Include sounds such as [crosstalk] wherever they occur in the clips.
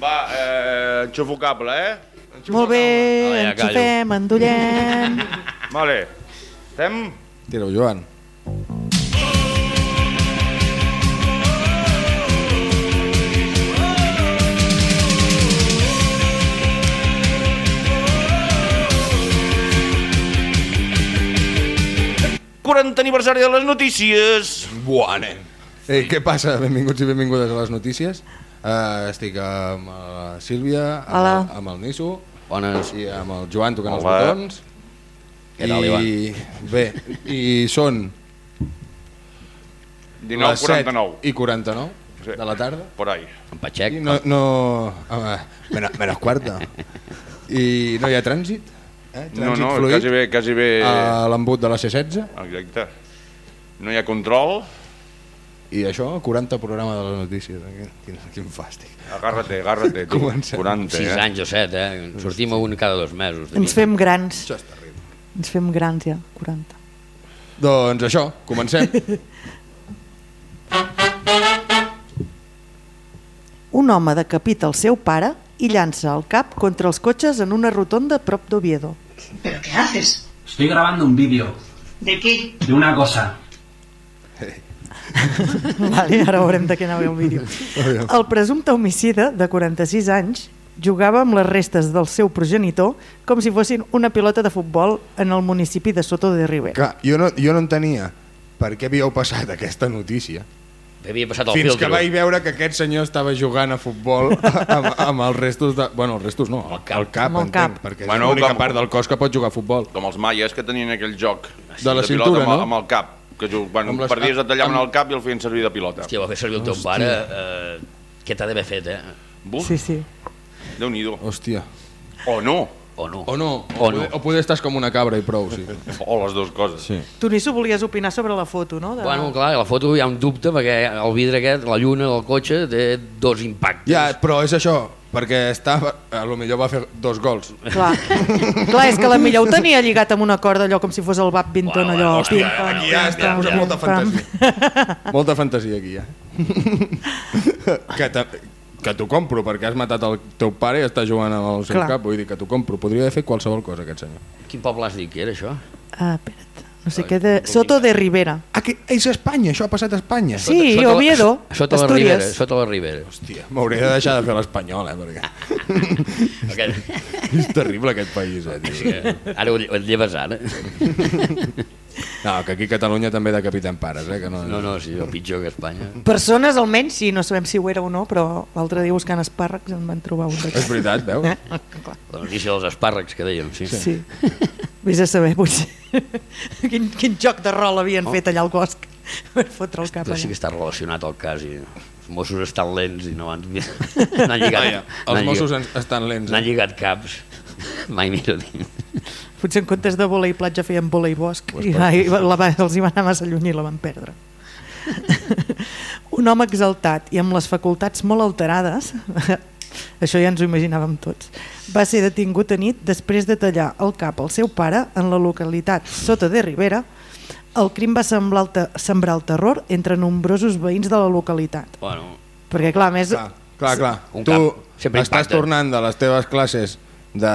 Va, eh, enxufo cable, eh? Enxufo Molt bé, Ara ja callo. enxufem, endollem... [laughs] Vale. Estem? Tira-ho, Joan. 40 aniversari de les notícies. Buah, nen. Ei, què passa? Benvinguts i benvingudes a les notícies. Uh, estic amb la Sílvia, amb, Hola. el, amb el Niso Bones. i amb el Joan tocant els Hola. botons. Què tal? I bé, i són 19, les 7 49. i 49 Sí. de la tarda. Por ahí. En Pachec. I no... no uh, menos, menos quarta. I no hi ha trànsit? Eh? No, Trànsit no, fluid quasi bé, quasi bé... a l'embut de la C16 Exacte. No hi ha control. I això, 40 programa de les notícies. Quin, quin, quin fàstic. Agárrate, agárrate, tu. Comencem. 40, 6 eh? anys o 7, eh? Sortim un cada dos mesos. Ens fem grans, Això és terrible. ens fem grans ja, 40. Doncs això, comencem. [laughs] Un home decapita el seu pare i llança el cap contra els cotxes en una rotonda prop d'Oviedo. ¿Pero qué haces? Estoy grabando un vídeo ¿De qué? de una cosa. [laughs] Vale, ara veurem de què anava el vídeo. El presumpte homicida, de 46 anys, jugava amb les restes del seu progenitor com si fossin una pilota de futbol en el municipi de Soto de Ribera. Clar, jo no, jo no entenia per què havíeu passat aquesta notícia. Havia passat el Fins filtro. que vaig veure que aquest senyor estava jugant a futbol [laughs] amb, amb els restos de... Bueno, els restos no, el, el cap, Amb el entenc, cap. perquè Bueno, és l'única part del cos que pot jugar a futbol. Com els maies que tenien aquell joc De la pilota cintura, amb, el- no? amb el cap. Que jug- bueno, les- per dies et tallaven amb- el cap i el feien servir de pilota. Hòstia, va fer servir el teu pare. Eh, què t'ha d'haver fet, eh? Buf, Sí, sí. Déu-n'hi-do. Hòstia. O no. O no? O no, O o, no. poder, o poder estàs com una cabra i prou, sí. [laughs] O les dues coses. sí. Tu, Nisso, volies opinar sobre la foto, no? De... Bueno, clar, la foto hi ha un dubte perquè el vidre aquest, la lluna del cotxe, té dos impactes. Ja, però és això, perquè estava, a lo millor va fer dos gols. Clar. [laughs] Clar, és que la millor ho tenia lligat amb una corda, allò com si fos el badminton, allò... hòstia, pim, pam, Aquí ja pim, està pam, posant pim, molta pam. fantasia. molta fantasia aquí, ja. [laughs] que, ta, que t'ho compro, perquè has matat el teu pare i està jugant amb el seu Clar. cap. Vull dir que t'ho compro. Podria haver fet qualsevol cosa, aquest senyor. Quin poble has dit que era, això? Ah, espera't. No sé què de... Soto de Ribera. Ah, que és a Espanya, això ha passat a Espanya. Sí, Sota Oviedo, Sota la Ribera, Astúries. sota la Ribera. Hòstia, m'hauré de deixar de fer l'espanyol, eh, perquè [laughs] Aquest... és terrible aquest país, eh, tio. Ara ho, ho lleves ara. [laughs] No, que aquí a Catalunya també decapitem pares, eh, que no... No, no, sí, el pitjor que Espanya. Persones, almenys, sí, no sabem si ho era o no, però l'altre dia buscant espàrrecs en van trobar un És d'aquests. veritat, veus? Eh? [laughs] Clar. La notícia dels espàrrecs que dèiem, sí. Sí. Vés a saber, potser. [laughs] quin, quin joc de rol havien fet allà al bosc [laughs] per fotre el cap Però sí allà. que està relacionat al cas i els Mossos estan lents i no han... N'han lligat, Vaja, els n'han Mossos lligat, estan lents. n'han Eh? lligat caps. [laughs] Mai millor dit. Potser en comptes de voler i platja feien voler i bosc i, va, i la, va, els hi va anar massa lluny i la van perdre. [laughs] un home exaltat i amb les facultats molt alterades, [laughs] això ja ens ho imaginàvem tots, va ser detingut a nit després de tallar el cap al seu pare en la localitat Sota de Ribera. El crim va semblar el sembrar el terror entre nombrosos veïns de la localitat. Bueno, Perquè clar, més... Clar, clar, clar. Un Tu cap estàs impacta. tornant de les teves classes de...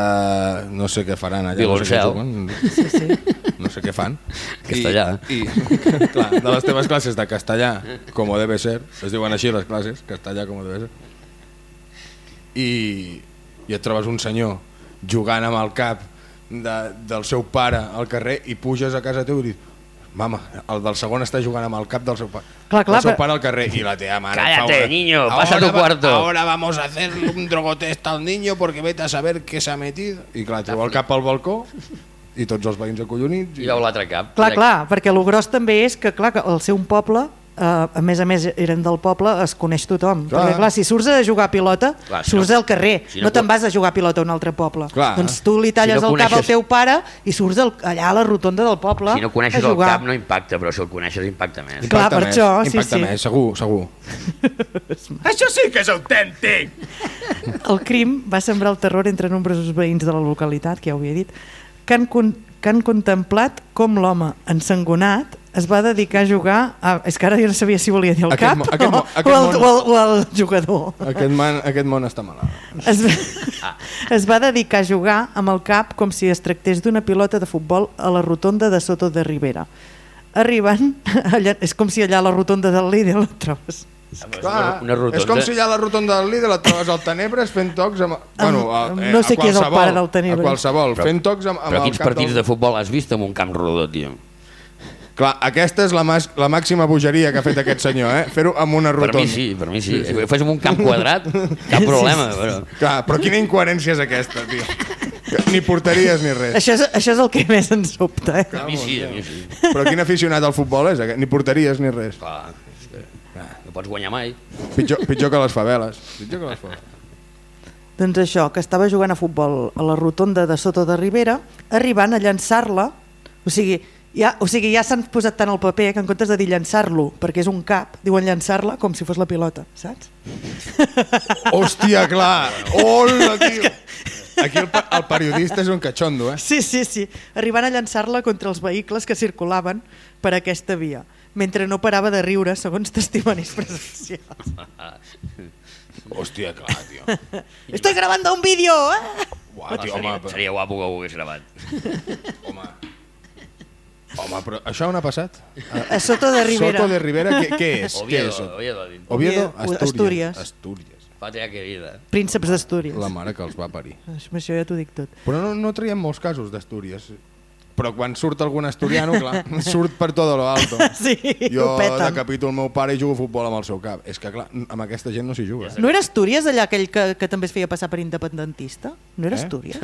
no sé què faran allà. Violoncel. No sé, què Sí, sí. no sé què fan. Castellà. I, i clar, de les teves classes de castellà, com debe ser, es diuen així les classes, castellà com debe ser, i, i et trobes un senyor jugant amb el cap de, del seu pare al carrer i puges a casa teu i dius Mama, el del segon està jugant amb el cap del seu pare. Clar, clar, el seu però- pare al carrer i la teva mare. Cállate, una- niño, pasa a tu Ahora va- cuarto. Ahora vamos a hacer un drogotest al niño porque vete a saber qué se ha metido. I clar, treu el cap al balcó i tots els veïns acollonits. i veu l'altre cap. Clar, clar, perquè el gros també és que, clar, que el seu poble, eh, a més a més eren del poble, es coneix tothom. Clar. Perquè, clar, si surts a jugar a pilota, Clar, si surts no- al carrer, si no, no te'n vas a jugar a pilota a un altre poble. Clar. Doncs tu li talles Si no el cap al coneixes- teu pare i surts al, allà a la rotonda del poble Si no coneixes el cap no impacta, però si el coneixes impacta més. Clar, per més, això, sí, impacta sí. més, segur, segur. [laughs] Això sí que és autèntic! El crim va sembrar el terror entre nombrosos veïns de la localitat, que ja ho havia dit, que han, con que han contemplat com l'home ensangonat es va dedicar a jugar... A... És que ara jo no sabia si volia dir el Aquest cap mo- aquest o, mo- aquest o, el, món- o, el, o el jugador. Aquest, man, aquest món està malalt. Es, va- [laughs] es va dedicar a jugar amb el cap com si es tractés d'una pilota de futbol a la rotonda de Soto de Ribera. Arribant, [laughs] allà, és com si allà a la rotonda del Lidl la trobes. Clar, una rotonda. és com si allà a la rotonda del Lidl et trobes al Tenebres fent tocs amb... Bueno, a, eh, no sé a qui és el pare del Tenebres. A qualsevol, Però- fent tocs amb, amb Però el quins partits del... de futbol has vist amb un camp rodó, tio? Clar, aquesta és la, mas, la màxima bogeria que ha fet aquest senyor, eh? Fer-ho amb una Per rotonda. mi sí, per mi sí. Si ho fes amb un camp quadrat, cap problema. Però... Clar, però quina incoherència és aquesta, tio? Ni porteries ni res. Això és, això és el que més ens sobta. Eh? A mi sí, a mi sí. Però quin aficionat al futbol és aquest? Ni porteries ni res. Clar, no pots guanyar mai. Pitjor, pitjor que les faveles. Pitjor que les faveles. Doncs això, que estava jugant a futbol a la rotonda de Soto de Ribera, arribant a llançar-la, o sigui, ja, o sigui, ja s'han posat tant al paper que en comptes de dir llançar-lo, perquè és un cap, diuen llançar-la com si fos la pilota, saps? [laughs] Hòstia, clar! Hola, tio! Aquí el, el periodista és un catxondo, eh? Sí, sí, sí, arribant a llançar-la contra els vehicles que circulaven per aquesta via, mentre no parava de riure, segons testimonis [laughs] presencials. Hòstia, clar, tio. [laughs] Estoy grabando un vídeo, eh? Uau, tio, home, seria, però, seria guapo que ho hagués gravat. [laughs] home. Home, però això on ha passat? A Soto de Ribera. Soto de Ribera, què, què és? Oviedo, què és? Oviedo. Oviedo? Oviedo, Astúries. Astúries. Astúries. Patria querida. Prínceps d'Astúries. La mare que els va parir. Això, això ja t'ho dic tot. Però no, no traiem molts casos d'Astúries. Però quan surt algun asturiano, clar, [laughs] surt per todo lo alto. Sí, Jo decapito el meu pare i jugo a futbol amb el seu cap. És que, clar, amb aquesta gent no s'hi juga. No era Astúries allà aquell que, que també es feia passar per independentista? No era Eh? Astúries?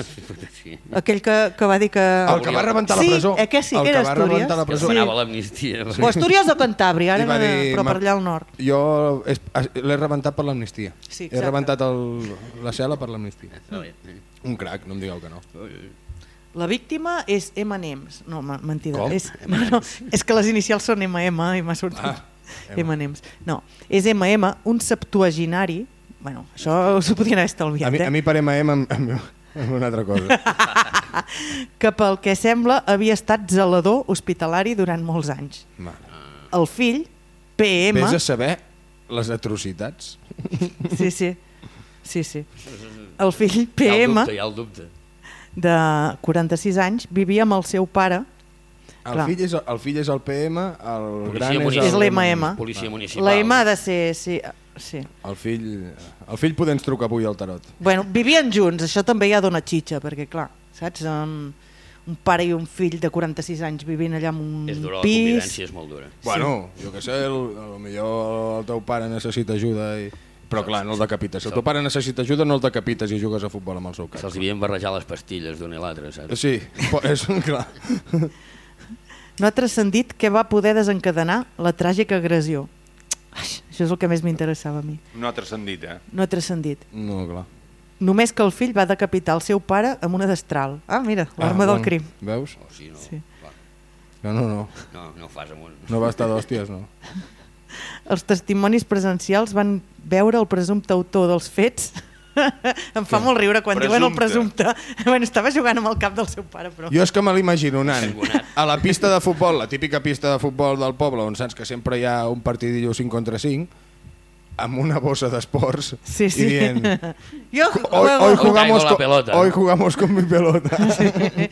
Sí. Aquell que, que va dir que... El que va rebentar la Sí, presó. eh, que sí, el que que era va Astúries. rebentar la Que es presó. demanava l'amnistia. O Astúries o Cantàbria, ara va dir, però per "Ma- allà al nord. Jo l'he rebentat per l'amnistia. Sí, He exacte. rebentat el, la cel·la per l'amnistia. Bé. Un crac, no em digueu que no. La víctima és M&M's. No, mentida. Com? És, no, no, és que les inicials són MM i m'ha sortit Ah, M&M's. No, és MM, un septuaginari. Bueno, això us ho podien haver estalviat, A mi, eh? a mi parem a M amb, amb, amb una altra cosa. [laughs] que pel que sembla havia estat zelador hospitalari durant molts anys. Mare. El fill, PM... Vés a saber les atrocitats. Sí, sí. Sí, sí. El fill Hi ha el PM, dubte, hi ha el dubte. De 46 anys, vivia amb el seu pare. El Clar. fill, és, el fill és el PM, el Policia gran és, municipal. És l'MM. Policia municipal. La M ha de ser... Sí, sí. El fill, el fill poder ens trucar avui al tarot. Bueno, vivien junts, això també ja dona xitxa, perquè clar, saps? Un, un pare i un fill de 46 anys vivint allà en un És dura, la pis... convivència és molt dura. Bueno, jo que sé, el, el, millor el teu pare necessita ajuda i... Però clar, no el decapites. Si el teu pare necessita ajuda, no el decapites i jugues a futbol amb el seu cap. Se'ls havien barrejar les pastilles d'un i l'altre, saps? Sí, és clar. No ha transcendit què va poder desencadenar la tràgica agressió. Ai, això és el que més m'interessava a mi. No ha transcendit, eh? No ha transcendit. No, clar. Només que el fill va decapitar el seu pare amb una destral. Ah, mira, l'arma Ah, del bueno, crim. Veus? O sigui, no, Sí. No, no, no. no, no fas amb un... No va estar d'hòsties, no. Els testimonis presencials van veure el presumpte autor dels fets. [laughs] em fa molt riure quan diuen el Presumpte. presumpte. [laughs] Bueno, estava jugant amb el cap del seu pare, però... Jo és que me l'imagino anant a la pista de futbol, la típica pista de futbol del poble, on saps que sempre hi ha un partidillo 5 contra 5, amb una bossa d'esports Sí, sí. i dient [laughs] Jo hoy, hoy, Hoy jugamos con, pelota. hoy jugamos con mi pelota. [laughs]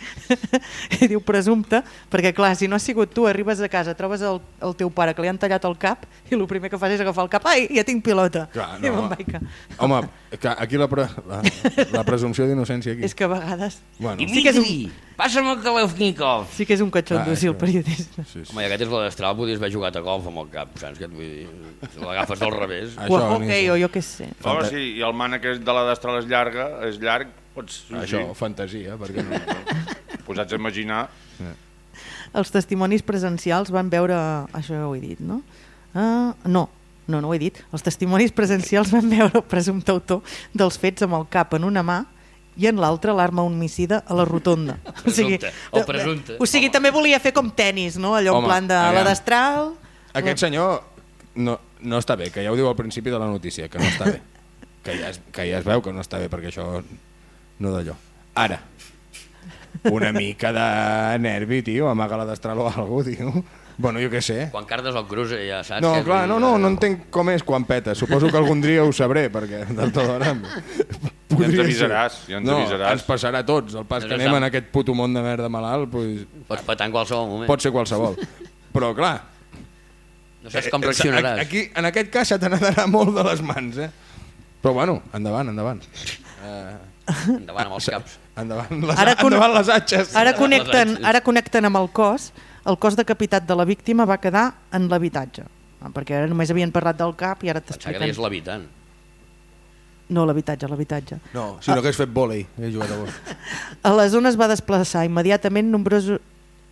[laughs] I diu presumpte, perquè clar, si no has sigut tu, arribes a casa, trobes el, el teu pare que li han tallat el cap i el primer que fas és agafar el cap, ai, ja tinc pilota. Clar, I no. me'n vaig que... Home, que aquí la, pre, la, la presumpció d'innocència aquí. És que a vegades Bueno, Sí que és un- Dimitri, passa'm el Kalevnikov. sí que és un catxondo, Ah, sí, el que- periodista. sí, sí. Home, i aquest és la destral, podies haver jugat a golf amb el cap, saps què et vull dir? Si l'agafes del revés. Això, O a hockey, o jo què sé. Home, sí, i el mànec és de la destral és llarga, és llarg, pots... Sí, Això, sí, fantasia, perquè no. [laughs] posats a imaginar... Els testimonis presencials van veure... Això ja ho he dit, no? Uh, no, no, no ho he dit. Els testimonis presencials van veure el presumpte autor dels fets amb el cap en una mà i en l'altra l'arma homicida a la rotonda. [laughs] Presumpte, el presumpte. O sigui, també volia fer com tennis, no? Allò Home, en plan de aviam. la destral... Aquest senyor no, no està bé, que ja ho diu al principi de la notícia, que no està bé. [laughs] Que ja, es, que ja es veu que no està bé, perquè això no d'allò. Ara, una mica de nervi, tio, amaga la destral o alguna cosa, tio. Bueno, jo què sé. Quan cardes el cruce ja saps No, que... clar, no, no, no entenc com és quan peta. Suposo que algun dia ho sabré, perquè del tot d'hora... Ja ens avisaràs, ja ens no, avisaràs. ens passarà a tots. El pas que anem en aquest puto món de merda malalt, pues, Pots petar en qualsevol moment. pot ser qualsevol. Però, clar, No saps com eh, reaccionaràs. Aquí, en aquest cas se te n'ha d'anar molt de les mans, eh? Però bueno, endavant, endavant. Eh, Endavant amb els caps. endavant les, Ara endavant les atxes. Ara connecten, ara connecten amb el cos. El cos decapitat de la víctima va quedar en l'habitatge. Ah, Perquè ara només havien parlat del cap i ara Pensava que deies t'expliquen... l'habitant. No, l'habitatge, l'habitatge. No, sinó que has fet vòlei. He jugat a vòlei. A la zona es va desplaçar immediatament nombrosos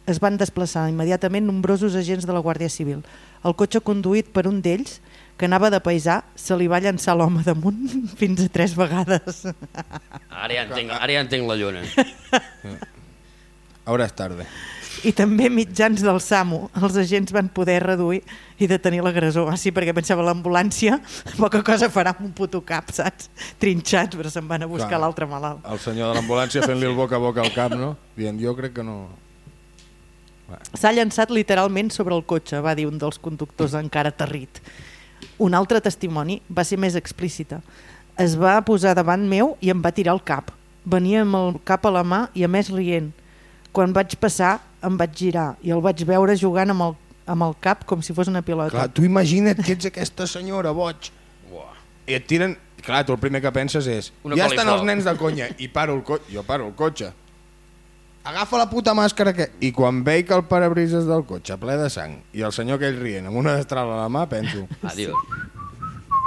es van desplaçar immediatament nombrosos agents de la Guàrdia Civil. El cotxe conduït per un d'ells, que anava de paisà, se li va llançar l'home damunt [laughs] fins a tres vegades. Ara ja entenc, ara ja entenc la lluna. Ara és tarda. I també mitjans del SAMU. Els agents van poder reduir i detenir l'agressor. Ah, sí, perquè pensava l'ambulància, [laughs] poca cosa farà amb un puto cap, saps? Trinxats, però se'n van a buscar l'altre malalt. El senyor de l'ambulància fent-li el [laughs] boca a boca al cap, no? Dient, jo crec que no... S'ha llançat literalment sobre el cotxe, va dir un dels conductors encara aterrit. Un altre testimoni va ser més explícita. Es va posar davant meu i em va tirar el cap. Venia amb el cap a la mà i a més rient. Quan vaig passar em vaig girar i el vaig veure jugant amb el, amb el cap com si fos una pilota. Clar, tu imagina't que ets aquesta senyora, boig. Uah. I et tiren... Clar, tu el primer que penses és Una ja estan els nens de conya i paro el cotxe. Jo paro el cotxe. Agafa la puta màscara que... I quan veig el parabrises del cotxe ple de sang i el senyor aquell rient amb una destral a la mà, penso... Adiós.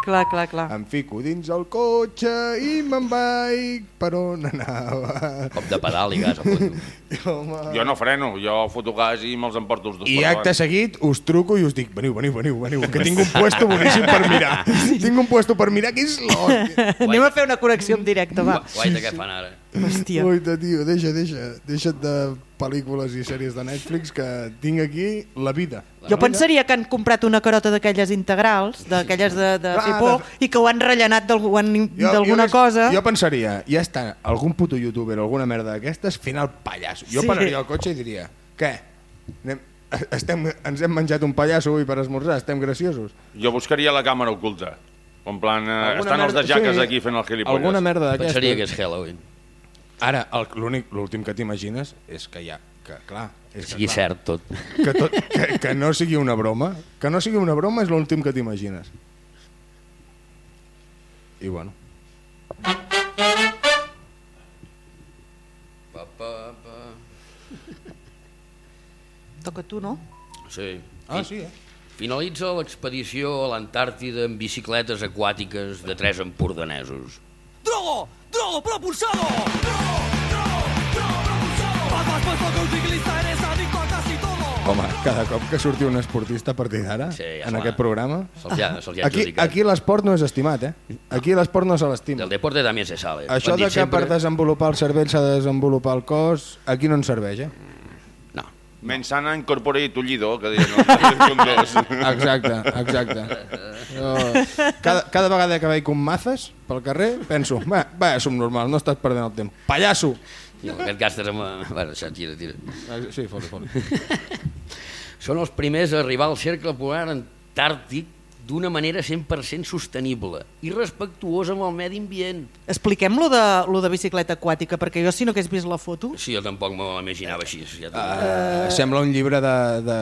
Clar, clar, clar. Em fico dins el cotxe i me'n vaig per on anava. Cop de pedal i gas [laughs] home... Jo no freno, jo foto gas i me'ls emporto els dos I acte seguit us truco i us dic veniu, veniu, veniu, veniu, que tinc un puesto boníssim per mirar. [laughs] Tinc un puesto per mirar que és l'hòstia. Anem a fer una connexió en directe, va. Guaita què fan ara. Hòstia. Oita, tio, deixa, deixa. Deixa't de pel·lícules i sèries de Netflix que tinc aquí la vida. Jo pensaria que han comprat una carota d'aquelles integrals, d'aquelles de, de Clar, fer por, de- i que ho han rellenat d'algun- d'alguna cosa. Jo pensaria, ja està, algun puto youtuber o alguna merda d'aquestes fent el pallasso. Jo Sí. pararia el cotxe i diria, què? Anem, estem, ens hem menjat un pallasso avui per esmorzar, estem graciosos. Jo buscaria la càmera oculta. En plan, eh, estan els de merda- jaques sí, aquí fent el gilipolles. Alguna merda d'aquestes. Pensaria que és Halloween. Ara, el- l'únic- l'últim que t'imagines és que hi ha, que clar, és que, Sigui clar, cert tot. que, tot, que, que no sigui una broma, que no sigui una broma és l'últim que t'imagines. I bueno, Pa, pa, pa. Toca tu, no? Sí. ah sí, eh? Finalitza l'expedició a l'Antàrtida amb bicicletes aquàtiques de tres empordanesos. ¡Drogo! ¡Drogo propulsado! ¡Drogo Home, cada cop que surti un esportista a partir d'ara, Sí, ja en aquest programa, Se'ls ja, se ja aquí, aquí l'esport no és estimat, eh? Aquí l'esport no se l'estima. Del deporte també se sale. Això Ho han de que sempre. per desenvolupar el cervell s'ha de desenvolupar el cos, aquí no ens serveix, eh? No. Mensana incorporate tullido, que deien els. [laughs] Exacte, exacte. Jo, cada, cada vegada que veig un mazes pel carrer, penso, va, va, som normal, no estàs perdent el temps. Pallasso! I en aquest gastes amb... [laughs] Bueno, això, tira, tira. Ah, Sí, foli, foli. [laughs] Són els primers a arribar al cercle polar antàrtic d'una manera 100% sostenible i respectuosa amb el medi ambient. Expliquem lo de, lo de bicicleta aquàtica, perquè jo si no hagués vist la foto... Sí, jo tampoc me l'imaginava així. Ja. Uh, sembla un llibre de, de,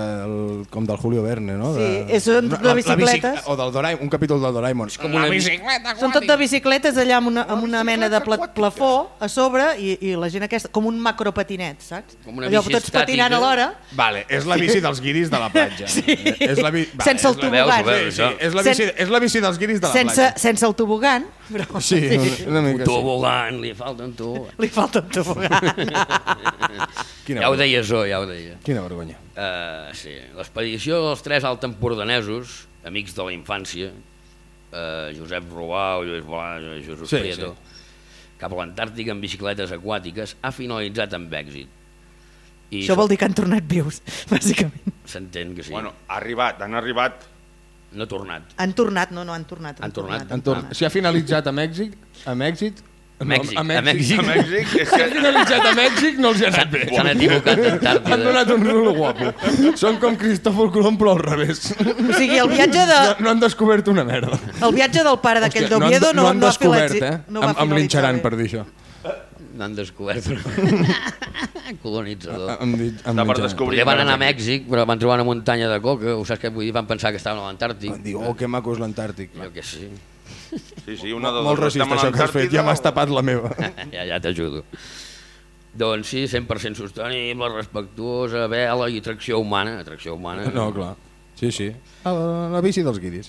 com del Julio Verne, no? Sí, de, és un de la- la bicicletes. bici- o del Doraemon, un capítol del Doraemon. És com una bici. Són tot de bicicletes allà amb una, amb una mena de pla, plafó a sobre i, i la gent aquesta, com un macropatinet, saps? Com una Allò, bici tots patinant alhora, Vale, és la bici dels guiris de la platja. Sí. És la bi... vale, sense el la-. Veus, veus, Sí, sí, és la bici, Sen- és la bici dels guiris de la sense, platja. sense el tobogan, però Sí, una, una mica sí. Tobogan, li falta un tobogan. li falta un tobogan. [laughs] Quina, Ja ho deia jo, ja ho deia. Quina vergonya. Uh, sí, l'expedició dels tres altempordanesos, amics de la infància, uh, Josep Robau, Lluís Bola, Jesús Sí, Prieto, cap a l'Antàrtica amb bicicletes aquàtiques, ha finalitzat amb èxit. I Això vol dir que han tornat vius, [laughs] bàsicament. S'entén que sí. Bueno, ha arribat, han arribat. No ha tornat. Han tornat, no, no, han tornat. Han tornat. En torn... Si ha finalitzat amb èxit, amb èxit Mèxic, a a Mèxic. Mèxic. A Mèxic és Que ha que... finalitzat a Mèxic no els hi ha anat bé. S'han equivocat Han d'Antàrtida. donat un rul guapo. Són com Cristòfol Colom, però al revés. O sigui, el viatge, de, No, no han descobert una merda. el viatge del pare d'aquell d'Oviedo han, no, no han no, ha descobert, eh? no va em, linxaran bé. per dir això. N'han descobert. [laughs] Colonitzador. Em, em Està per descobrir. Van anar a Mèxic, però van trobar una muntanya de coca, ho saps què vull dir? Van pensar que estaven a l'Antàrtic. Van dir, oh, que maco és l'Antàrtic. Jo que sí. Sí, sí, una de Molt racista Estem a això que has fet, ja m'has o- tapat la meva. [laughs] ja, ja t'ajudo. Doncs sí, 100% sostenible, respectuosa, vela i tracció humana. Tracció humana. No, clar. Sí, sí. A la, la bici dels guiris.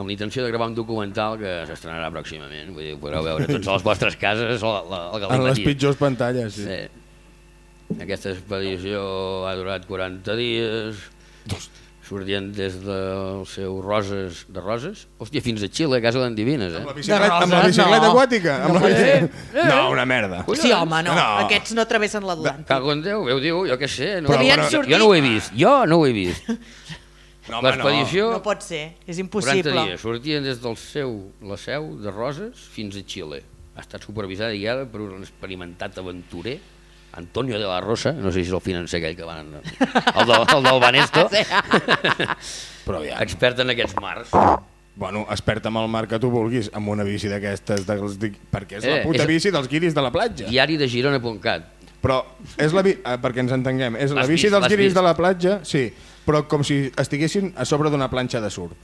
Amb l'intenció de gravar un documental que s'estrenarà pròximament. Vull dir, podreu veure tots a les vostres cases la, la, el En les pitjors pantalles, sí. Sí. Aquesta expedició ha durat 40 dies, sortient des del seu Roses de Roses, hòstia, fins a Xile, a casa d'Endivines, eh? Amb la bicicleta, amb la bicicleta no. aquàtica? Amb No la pot ser. bici... No, una merda. Sí, home, no. No. Aquests no travessen l'Atlàntic. Cago en Déu, ho diu, jo què sé. No, Però, però- jo no ho he vist, jo no ho he vist. [laughs] No, home, no. L'expedició, No pot ser, és 40 impossible. dies, sortien des del seu, la seu de Roses fins a Xile. Ha estat supervisada i guiada per un experimentat aventurer, Antonio de la Rosa, no sé si és el financer aquell que van... [laughs] El, del, el del Banesto, [laughs] Però ja, expert en aquests mars. bueno, expert amb el mar que tu vulguis, amb una bici d'aquestes, di- perquè és la Eh, puta és- bici dels guiris de la platja. Diari de Girona.cat. Però és la bi... eh, perquè ens entenguem, és la bici dels guiris de la platja, sí, però com si estiguessin a sobre d'una planxa de surf.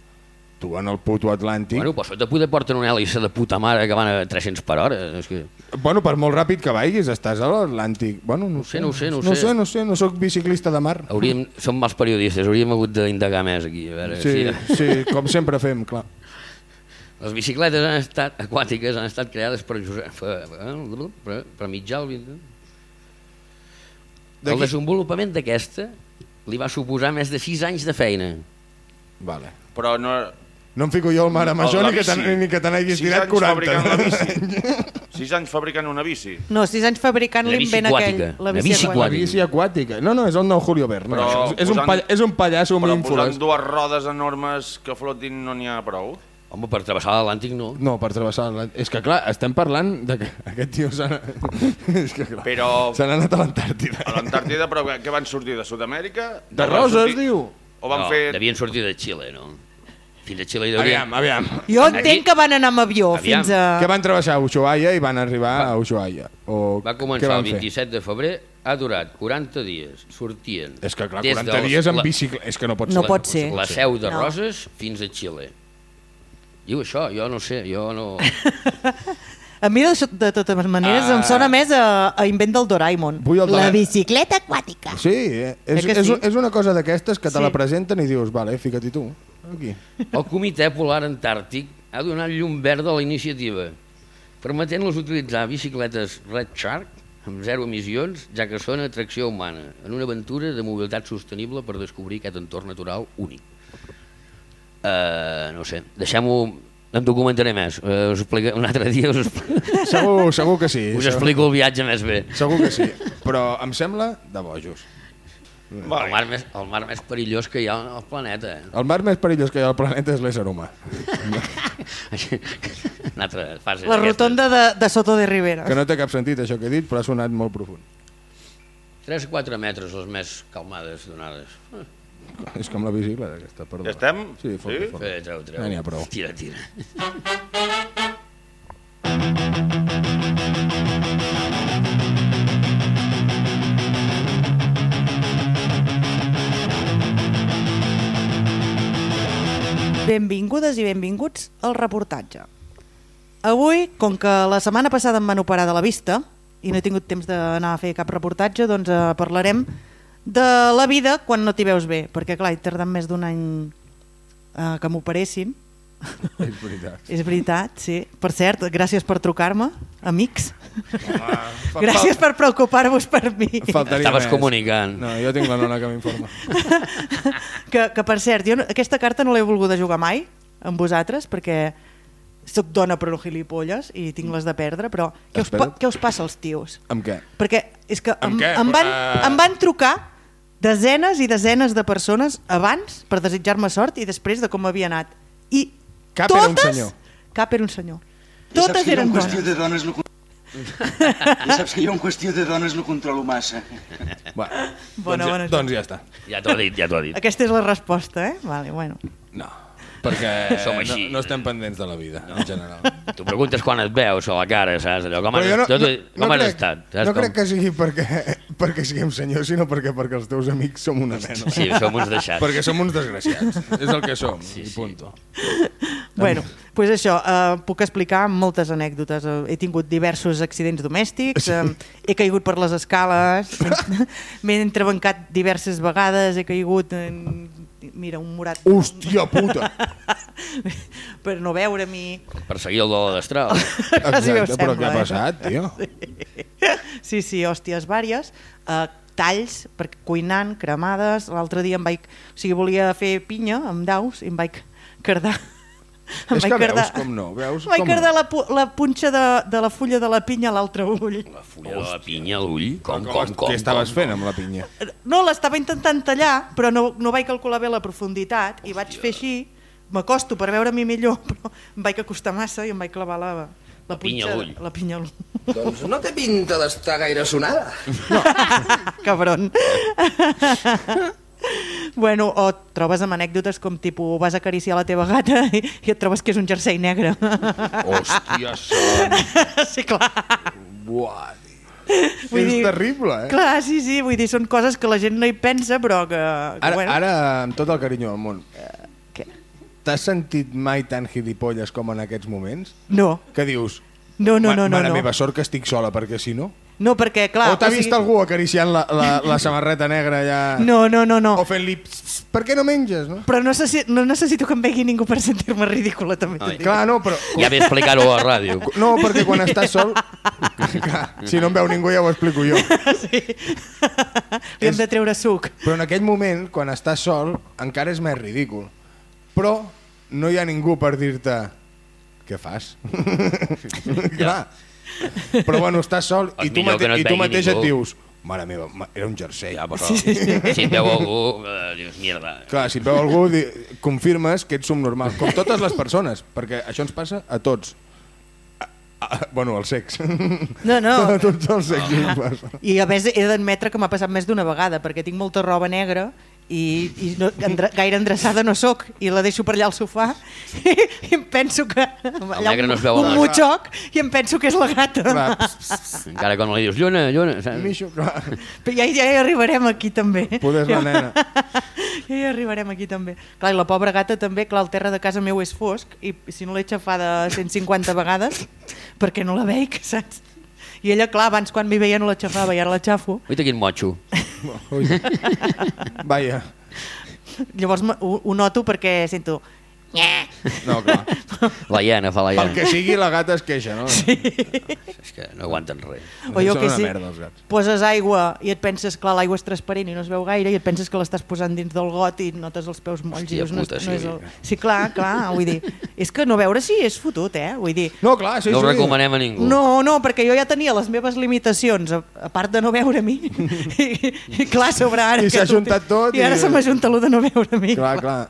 Tu en el puto Atlàntic... Bueno, però sota poder porten una hèlice de puta mare que van a 300 per hora. És que... Bueno, per molt ràpid que vagis, estàs a l'Atlàntic. Bueno, no, sé, no sé, no no sé. sé. No sé, no sóc biciclista de mar. Hauríem, som mals periodistes, hauríem hagut d'indagar més aquí. A veure, Sí, si- sí, com sempre fem, clar. Les bicicletes han estat aquàtiques han estat creades per, Josep, per, per, per mitjà el 20. El desenvolupament d'aquesta li va suposar més de 6 anys de feina. Vale. Però no... No em fico jo el- això la ni que te, bici. ni que te n'hagis tirat anys fabricant la 40. bici. [laughs] Sis anys fabricant una bici. No, sis anys fabricant l'invent aquell. La bici bici aquàtica. La bici aquàtica. No, no, és el nou Julio Verne. Però és, és, un pall és un pallasso amb Però ínfoles. posant dues rodes enormes que flotin no n'hi ha prou. Home, per travessar l'Atlàntic no. No, per travessar l'Atlàntic. És que, clar, estem parlant de que [laughs] aquest tio s'ha [laughs] és que, clar, Però s'han anat a l'Antàrtida. a l'Antàrtida, però què van sortir de Sud-amèrica? De van Roses, sortir- diu. O van no, fer... devien sortir de Xile, no? Fins a Xile hi deurien... Aviam, aviam. Jo entenc que van anar amb avió Aviam. fins a... Que van travessar Ushuaia i van arribar a Ushuaia. O Va començar el fer? 27 de febrer, ha durat 40 dies, sortien... És que, clar, des 40 dels- dies en la- bicicleta... És que no pot No ser. pot ser. La seu de No. Roses fins a Xile. Diu això, jo no sé, jo no... [laughs] A mi, de, de totes maneres, Ah. em sona més a, a invent del Doraemon. Vull el La bicicleta aquàtica. Sí, eh? és, sí? és una cosa d'aquestes que te Sí. la presenten i dius, vale, fica't-hi tu. Aquí. El Comitè Polar Antàrtic ha donat llum verd a la iniciativa, permetent-los utilitzar bicicletes Red Shark amb zero emissions, ja que són atracció humana, en una aventura de mobilitat sostenible per descobrir aquest entorn natural únic. Uh, no ho sé, deixem-ho... Em documentaré més. Uh, us explica, un altre dia us, explico, Segur, segur que sí. us segur, explico el viatge més bé. segur que sí. Però em sembla de bojos. El mar, més, el mar més perillós que hi ha al planeta. Eh? El mar més perillós que hi ha al planeta és l'ésser humà. [laughs] Una altra fase. La rotonda de, de Soto de Rivera. Que no té cap sentit això que he dit, però ha sonat molt profund. 3-4 metres les més calmades donades. Ah, És com la bicicleta aquesta, perdó. Ja estem? Sí, fort, Sí? fort. Bé, treu, treu. Ja n'hi ha prou. Tira, tira. Benvingudes i benvinguts al reportatge. Avui, com que la setmana passada em van operar de la vista i no he tingut temps d'anar a fer cap reportatge, doncs eh, parlarem de la vida quan no t'hi veus bé, perquè clar, he tardat més d'un any eh, que m'operessin. [laughs] És veritat. És veritat, sí. Per cert, gràcies per trucar-me, amics. Fa- [laughs] Gràcies per preocupar-vos per mi. Faltaria Estaves més. comunicant. No, jo tinc la nona que m'informa. [laughs] Que, que per cert, jo no, aquesta carta no l'he volguda jugar mai amb vosaltres perquè sóc dona però no gilipolles i tinc les de perdre, però què us, pa, què us passa als tios? Amb què? Perquè és que em, què? em, van, Eh, em van trucar desenes i desenes de persones abans per desitjar-me sort i després de com havia anat. I Cap era un totes, senyor. Cap era un senyor. Totes eren dones. de dones lo Ja [laughs] saps que jo en qüestió de dones no controlo massa. Bueno, Bona, doncs, bona. ja, doncs ja està. Ja t'ho ha dit, ja t'ho ha dit. Aquesta és la resposta, eh? Vale, bueno. No, perquè [laughs] Som no, així. no estem pendents de la vida, en general. Tu preguntes quan et veus a la cara, saps? Allò, com, has, no, tot, no, com no has crec, estat? Saps no com? crec que sigui perquè, perquè siguem senyors, sinó perquè, perquè els teus amics som una mena. Sí, som uns deixats. Perquè som uns desgraciats. [laughs] És el que som, sí, i punto. Bueno, doncs pues això, eh, puc explicar moltes anècdotes. He tingut diversos accidents domèstics, eh, he caigut per les escales, [laughs] m'he entrebancat diverses vegades, he caigut, en, mira, un murat Hòstia puta! [laughs] per no veure-m'hi. Perseguir el dòlar d'estral. [laughs] Quasi bé ho Exacte, però què sembla, ha eh? passat, tio? [laughs] Sí, sí, hòsties vàries. Uh, talls, per cuinant, cremades. L'altre dia em vaig... O sigui, volia fer pinya amb daus i em vaig cardar. Em És que veus com no, veus vaig com cardar no. la, la punxa de, de la fulla de la pinya a l'altre ull. La fulla de la pinya a l'ull? Com, Com, com, com? què estaves com, fent amb la pinya? No, l'estava intentant tallar, però no, no vaig calcular bé la profunditat i vaig fer així, m'acosto per veure a mi millor, [laughs] però em vaig acostar massa i em vaig clavar la, la, pinya a l'ull. La pinya a l'ull. Doncs no té pinta d'estar gaire sonada. [laughs] Cabron. [laughs] bueno, o et trobes amb anècdotes com tipus vas acariciar la teva gata i, i et trobes que és un jersei negre. Hòstia sant! [laughs] sí, clar. Buah. Vull és dir- terrible, eh? Clar, sí, sí, vull dir, són coses que la gent no hi pensa, però que... que Ara, bueno, ara, amb tot el carinyo del món, què? t'has sentit mai tan gilipolles com en aquests moments? No, Que dius, no, no, "Ma- no, no. mare no. meva, sort que estic sola, perquè si no... No, perquè, clar... o t'ha o vist sigui- algú acariciant la, la, la samarreta negra ja... No, no, no, no. O fent-li... "Psst, Per què no menges, no? Però no, necessi no necessito que em vegi ningú per sentir-me ridícula, també. t'ho dic. Clar, no, però... [laughs] Ja ve explicar-ho a la ràdio. No, perquè quan estàs sol... [laughs] Clar, si no em veu ningú ja ho explico jo. [laughs] Sí. Li hem de treure suc. Però en aquell moment, quan estàs sol, encara és més ridícul. Però no hi ha ningú per dir-te què fas? Clar. Però bueno, estàs sol i tu, mate no i tu mateix ningú. et dius mare meva, era un jersei. Ja, però sí, sí, sí. si et veu algú, eh, dius, mierda. Clar, si et veu algú, di, confirmes que ets subnormal, com totes les persones, perquè això ens passa a tots. A, a, bueno, al sex. No, no. A tots els sex passa. I a més he d'admetre que m'ha passat més d'una vegada, perquè tinc molta roba negra i, i no, endre, gaire endreçada no sóc i la deixo per allà al sofà i, [laughs] i em penso que allà negre no es veu un mutxoc i em penso que és la gata Clar, [laughs] pss, pss, Encara quan li dius, lluna, lluna, saps? Mixo, clar. però ja, ja hi arribarem aquí també Poder la nena. [laughs] ja hi arribarem aquí també clar, i la pobra gata també, clar, el terra de casa meu és fosc i si no l'he xafada 150 vegades perquè no la veig, saps? I ella, clar, abans quan m'hi veia no la xafava i ara la xafo Uita, quin motxo. Ui. Vaja. llavors ho, ho noto perquè sento No, clar. La hiena fa la Pel hiena. que sigui, la gata es queixa, no? Sí. És que no aguanten res. o jo que sé, merda, els gats. poses aigua i et penses, clar, l'aigua és transparent i no es veu gaire i et penses que l'estàs posant dins del got i notes els peus molls Hòstia i dius, no, és- puta, no és sí. el... Sí, clar, clar, vull dir, és que no veure si és fotut, eh? Vull dir, No, clar, sí, No ho sí. recomanem a ningú. no, no, perquè jo ja tenia les meves limitacions, a, a part de no veure a mi, [laughs] i, i clar, sobre ara... I s'ha tu- juntat tot I ara i- se m'ajunta allò de no veure a mi. Clar, clar.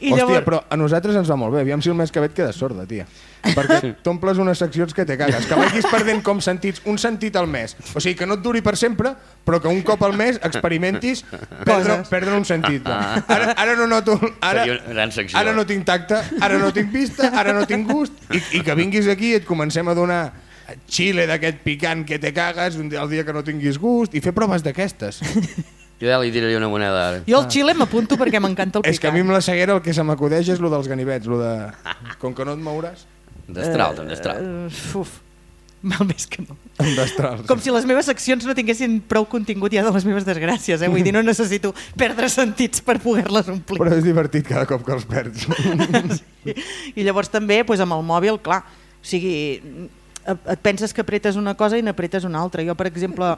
I Hòstia, però a nosaltres ens va molt bé. Aviam si el mes que ve et quedes sorda, tia. Perquè t'omples unes seccions que te cagues. Que vagis perdent com sentits, un sentit al mes. O sigui, que no et duri per sempre, però que un cop al mes experimentis perdre, perdre un sentit. Ara, ara no noto... Ara, ara no tinc tacte, ara no tinc vista, ara no tinc gust. I, i que vinguis aquí i et comencem a donar xile d'aquest picant que te cagues un dia, el dia que no tinguis gust i fer proves d'aquestes. Jo ja li diré una moneda ara. Jo al xile m'apunto perquè m'encanta el picant. És que a mi amb la ceguera el que se m'acudeix és lo dels ganivets, lo de... Com que no et mouràs, Destral, també destral. Uh, uf, mal més que no. em destrals. Com si les meves seccions no tinguessin prou contingut ja de les meves desgràcies, eh? Vull dir, no necessito perdre sentits per poder-les omplir. Però és divertit cada cop que els perds. [laughs] I llavors també doncs, amb el mòbil, clar, o sigui, et penses que apretes una cosa i n'apretes una altra. Jo, per exemple,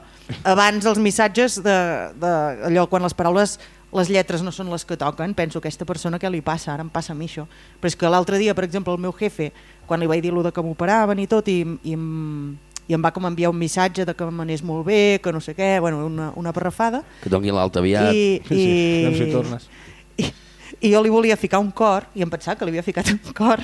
abans els missatges de, de allò, quan les paraules les lletres no són les que toquen, penso aquesta persona què li passa, ara em passa a mi això. Però és que l'altre dia, per exemple, el meu jefe, quan li vaig dir lo de que m'operaven i tot, i, i, em, i em va com enviar un missatge de que m'anés molt bé, que no sé què, bueno, una, una parrafada, Que doni l'alta aviat. i, Sí, sí, i, si tornes. i, i jo li volia ficar un cor i em pensava que li havia ficat un cor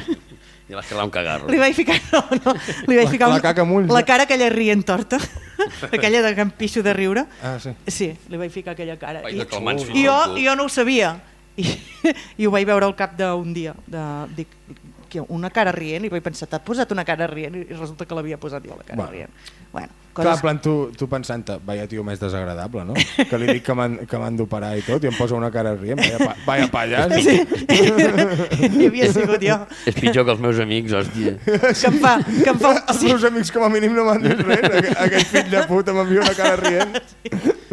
I vas calar un cagarro. Li vaig ficar, [laughs] no, no, li vaig La- ficar la un- caca amb ulls. la cara aquella rient torta, [laughs] aquella de campixo de riure. Ah, sí. Sí, li vaig ficar aquella cara. Vaig I, i, jo, jo no ho sabia. I, [laughs] i ho vaig veure al cap d'un dia. De, dic, que una cara rient i vaig pensar, t'ha posat una cara rient i resulta que l'havia posat jo la cara Bueno. rient. Bueno, Clar, en coses... plan, tu, tu pensant-te, vaya tio més desagradable, no? Que li dic que m'han que m'han d'operar i tot i em posa una cara rient, vaya, pa, vaya pallas. Sí, [laughs] hi havia sigut jo. És pitjor que els meus amics, hòstia. Que em fa... Que em fa [laughs] Els meus amics com a mínim no m'han dit res, Aqu- aquest fill de puta m'envia una cara rient.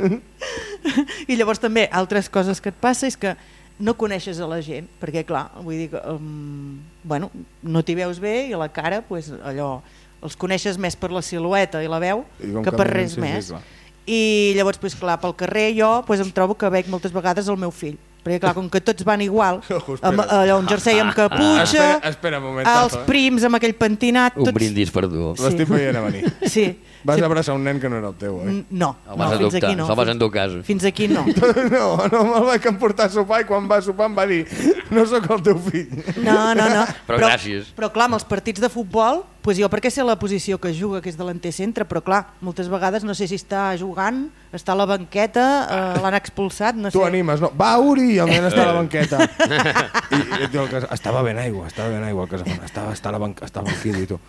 [laughs] I llavors també altres coses que et passa és que no coneixes a la gent, perquè clar, vull dir que um, bueno, no t'hi veus bé i la cara, pues, allò, els coneixes més per la silueta i la veu I que per res sí, sí, més. clar. I llavors, pues, clar, pel carrer jo pues, em trobo que veig moltes vegades el meu fill, perquè clar, com que tots van igual, [laughs] espera. amb, allò, un jersei amb caputxa, Espera, espera un moment, els Tafa. prims amb aquell pentinat, Un tots... brindis per tu. L'estic veient a venir. Sí. Vas sí. abraçar un nen que no era el teu, eh? N- No, El no vas fins aquí no. se'l vas endur a casa. Fins aquí no. [laughs] No, no me'l vaig emportar a sopar i quan va sopar em va dir no sóc el teu fill. No, no, no. [laughs] Però gràcies. Però clar, amb els partits de futbol, pues jo perquè sé la posició que juga, que és delanter centre, però clar, moltes vegades no sé si està jugant, està a la banqueta, eh, l'han expulsat, no sé. Tu animes, no? Va, Uri! I el nen està a la banqueta. [laughs] I, i cas- estava ben aigua, estava ben aigua, el Casamont. Estava, estava, a la banca, estava al quid i tu.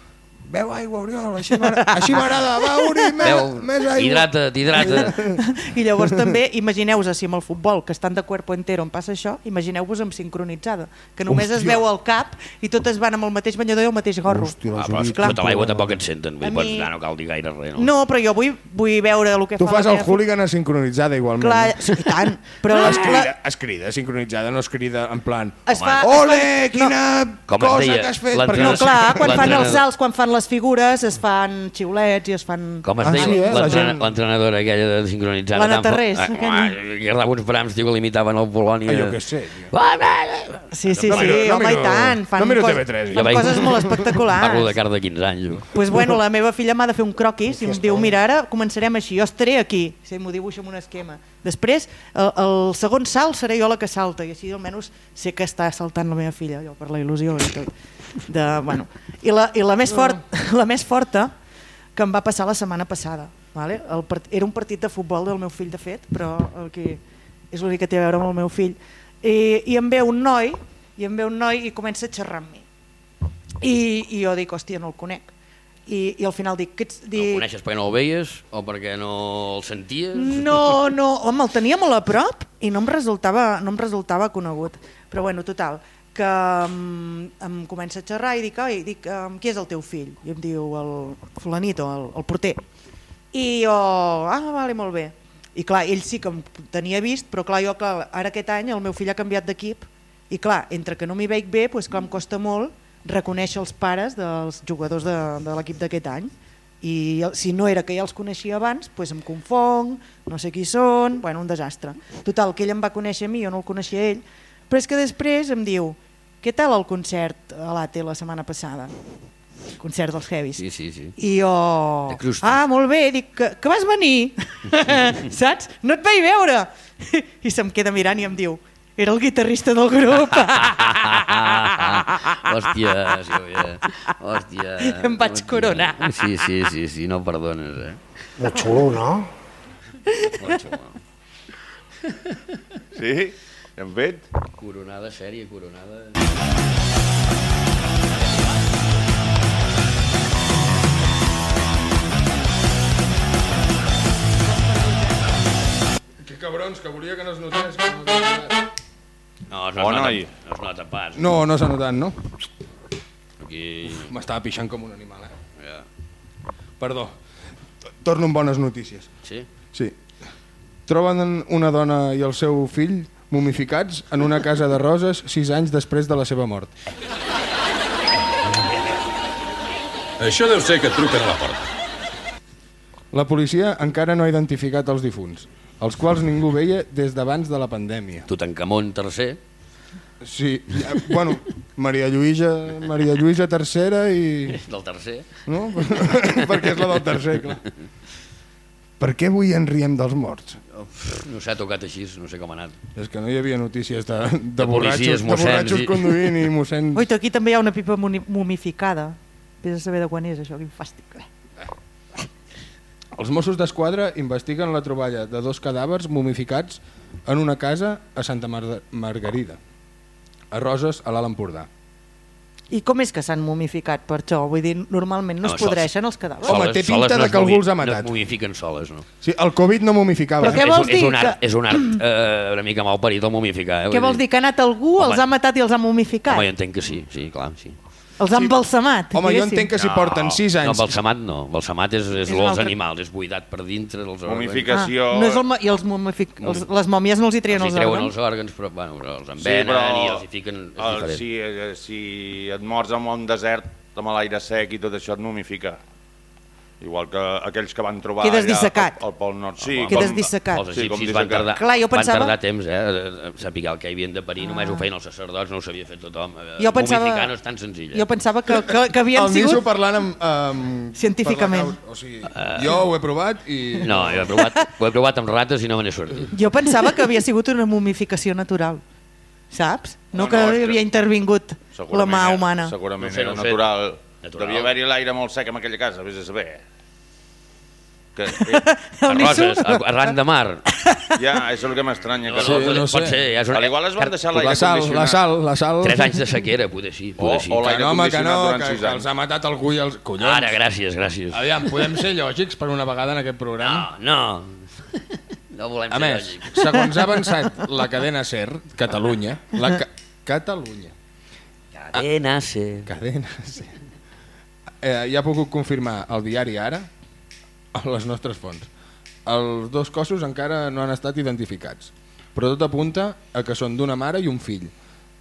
Beu aigua, Oriol, així [laughs] m'agrada, així va, Uri, més, Veu, més aigua. hidrata't, hidrata't. [laughs] I llavors també, imagineu-vos si amb el futbol, que estan de cuerpo entero on passa això, imagineu-vos amb sincronitzada, que només es Hòstia. veu el cap i totes van amb el mateix banyador i el mateix gorro. Hòstia, Ah, però Judit. escolta, l'aigua tampoc et senten. A Vull, mi- no cal dir gaire res. No? No, però jo vull, vull veure el que Tu fa fas la el meva hooligan a sincronitzada igualment. Clar, no? sí, i tant. Però [laughs] es, la, crida, es crida sincronitzada, no es crida en plan Es Home, fa- Ole, quina Com es cosa deia, que has fet. No, clar, quan fan els salts, quan fan les figures, es fan xiulets i es fan... Com es Ah, deia sí, eh? La l'entrena- gent- l'entrenadora aquella de sincronitzada? L'Anna tan fo- Tarrés, Ah, aquella. ah, Que dava uns brams, tio, que l'imitaven al Polònia. Ah, jo què sé, tio. Ah, ah, ah. Sí, sí, No sí, no home, miro- i tant. Fan, no miro cos- TV3, jo. fan coses molt espectaculars. Parlo de car de 15 anys. Jo. pues bueno, la meva filla m'ha de fer un croquis i em diu, mira, ara començarem així, jo estaré aquí, si m'ho dibuixa amb un esquema. Després, el, el segon salt seré jo la que salta, i així almenys sé que està saltant la meva filla, jo, per la il·lusió i tot. De, bueno. I, la, I la més, fort, [laughs] la més forta que em va passar la setmana passada. Vale? El part, era un partit de futbol del meu fill, de fet, però el que és l'únic que té a veure amb el meu fill. I, i em ve un noi, i em ve un noi i comença a xerrar amb mi. I, i jo dic, hòstia, no el conec. I, i al final dic, que ets, El dic coneixes perquè no el veies o perquè no el senties? no, no, home, el tenia molt a prop i no em resultava, no em resultava conegut. Però bueno, total, que um, em comença a xerrar i dic, oi, dic, um, qui és el teu fill? I em diu el fulanito, el, el porter. I jo, ah, vale, molt bé. I clar, ell sí que em tenia vist, però clar, jo clar, ara aquest any el meu fill ha canviat d'equip i clar, entre que no m'hi veig bé, doncs, clar, em costa molt reconèixer els pares dels jugadors de, de l'equip d'aquest any i si no era que ja els coneixia abans, doncs em confong, no sé qui són, bueno, un desastre. Total, que ell em va conèixer a mi, jo no el coneixia a ell, però és que després em diu, què tal el concert a l'ATE la setmana passada? El concert dels Heavis. Sí, sí, sí. I jo... Ah, molt bé, dic, que, que vas venir? [laughs] [laughs] Saps? No et vaig veure. [laughs] I se'm queda mirant i em diu, era el guitarrista del grup. [laughs] Hòstia, Sílvia. Hòstia. Em vaig Hòstia. coronar. Sí, sí, sí, sí, no perdones, eh? Molt xulo, no? Molt xulo. Sí? Hem fet? Coronada sèrie, coronada... Que cabrons, que volia que no es notés. Que no, es notés. No, no, Oh, es nota, noi. no es nota pas. no, no s'ha notat, no? Aquí... M'estava pixant com un animal, eh? Ja. Perdó. Torno amb bones notícies. Sí? Sí. Troben una dona i el seu fill mumificats en una casa de roses sis anys després de la seva mort. Això deu ser que et truquen a la porta. La policia encara no ha identificat els difunts, els quals ningú veia des d'abans de la pandèmia. Tutankamon III. Sí, ja, bueno, Maria Lluïsa, Maria Lluïsa III i... [laughs] Del tercer. No? [laughs] Perquè és la del tercer, clar. Per què avui en riem dels morts? No s'ha tocat així, no sé com ha anat. És que no hi havia notícies de, de, De policies, borratxos, de mossens borratxos i- conduint i mossens... Oita, aquí també hi ha una pipa mumificada. Vés a saber de quan és això, quin fàstic. Eh? Els Mossos d'Esquadra investiguen la troballa de dos cadàvers mumificats en una casa a Santa Mar Margarida, a Roses, a l'Alt Empordà. I com és que s'han mumificat per això? Vull dir, normalment no, No, es podreixen els cadàvers. Home, té pinta soles de que algú els ha matat. No es momifiquen soles, no. Sí, el Covid no mumificava. Però què és, vols és dir? un art, Que- és un art eh, una mica mal parit el momificar. Eh? Què vols dir? Que ha anat algú, Home. els ha matat i els ha mumificat? Home, jo entenc que sí, sí, clar, sí. Els ha embalsamat, Home, jo entenc que si porten 6 No, anys... balsamat no. Balsamat és, és, És els altre- animals, és buidat per dintre òrgans. Momificació... Ah, no és el, I els mumific... els, les mòmies no els hi treien Els els, hi treuen òrgans? els òrgans, però, bueno, però els Sí, envenen però i els hi fiquen... El, si, eh, si et mors en un desert amb l'aire sec i tot això et mumifica. Igual que aquells que van trobar Quedes dissecat. al, al Pol Nord. Sí, Quedes com- dissecat. Els Sí, egipcis van dissecat. tardar, Clar, jo pensava- van tardar temps eh, a saber el que havien de parir, només ho feien els sacerdots, no ho sabia fer tothom. Eh, Jo pensava- Momificar no és tan senzill. Eh? Jo pensava que, que, que havien el Niso sigut... parlant amb... amb Científicament. causa. O sigui, jo ho he provat i... No, jo he provat, ho he provat amb rates i no me n'he sortit. Jo pensava que havia sigut una mumificació natural. Saps? No, No, que no, havia intervingut la mà era- humana. Segurament No sé, era no sé. natural. Natural. Devia haver-hi l'aire molt sec en aquella casa, vés a saber. Que, eh, A El Niso- Roses, a- arran de mar. ja, és el que m'estranya. Que Sí, no, no pot sé. ser, ja és Al una... igual es van deixar La l'aire sal, condicionat. la sal, la sal... Tres anys de sequera, poder sí, poder O- sí. o Que l'aire no, home, que no, condicionat durant que, sis que anys. els ha matat algú i els... Collons. Ara, gràcies, gràcies. Aviam, podem [laughs] ser lògics per una vegada en aquest programa? No, no. [laughs] No volem A ser més, lògics. segons ha avançat [laughs] la cadena SER, Catalunya, la ca Catalunya, Cadena ser. cadena SER, eh, ja ha pogut confirmar el diari Ara a les nostres fonts. Els dos cossos encara no han estat identificats, però tot apunta a que són d'una mare i un fill,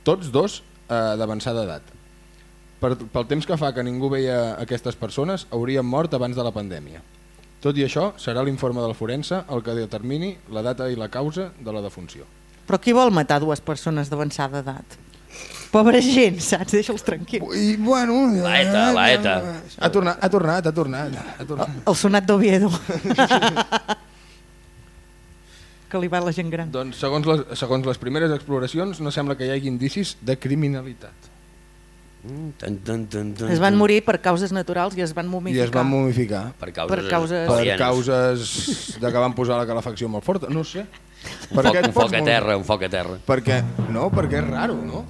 tots dos eh, d'avançada edat. Per, pel temps que fa que ningú veia aquestes persones, haurien mort abans de la pandèmia. Tot i això, serà l'informe del forense el que determini la data i la causa de la defunció. Però qui vol matar dues persones d'avançada edat? Pobra gent, saps? Deixa'ls tranquils. I bueno... La ETA, la ETA. Ha tornat, ha tornat, ha tornat. Ha tornat. El sonat d'Oviedo. [laughs] que li va la gent gran. Doncs segons les, segons les primeres exploracions no sembla que hi hagi indicis de criminalitat. Tan, tan, tan, tan, Es van morir per causes naturals i es van I mumificar. es van momificar. Per causes, per causes- Per causes de que van posar la calefacció molt forta, no sé. Un foc, un foc a terra, un foc a terra. Perquè, no, perquè és raro, no?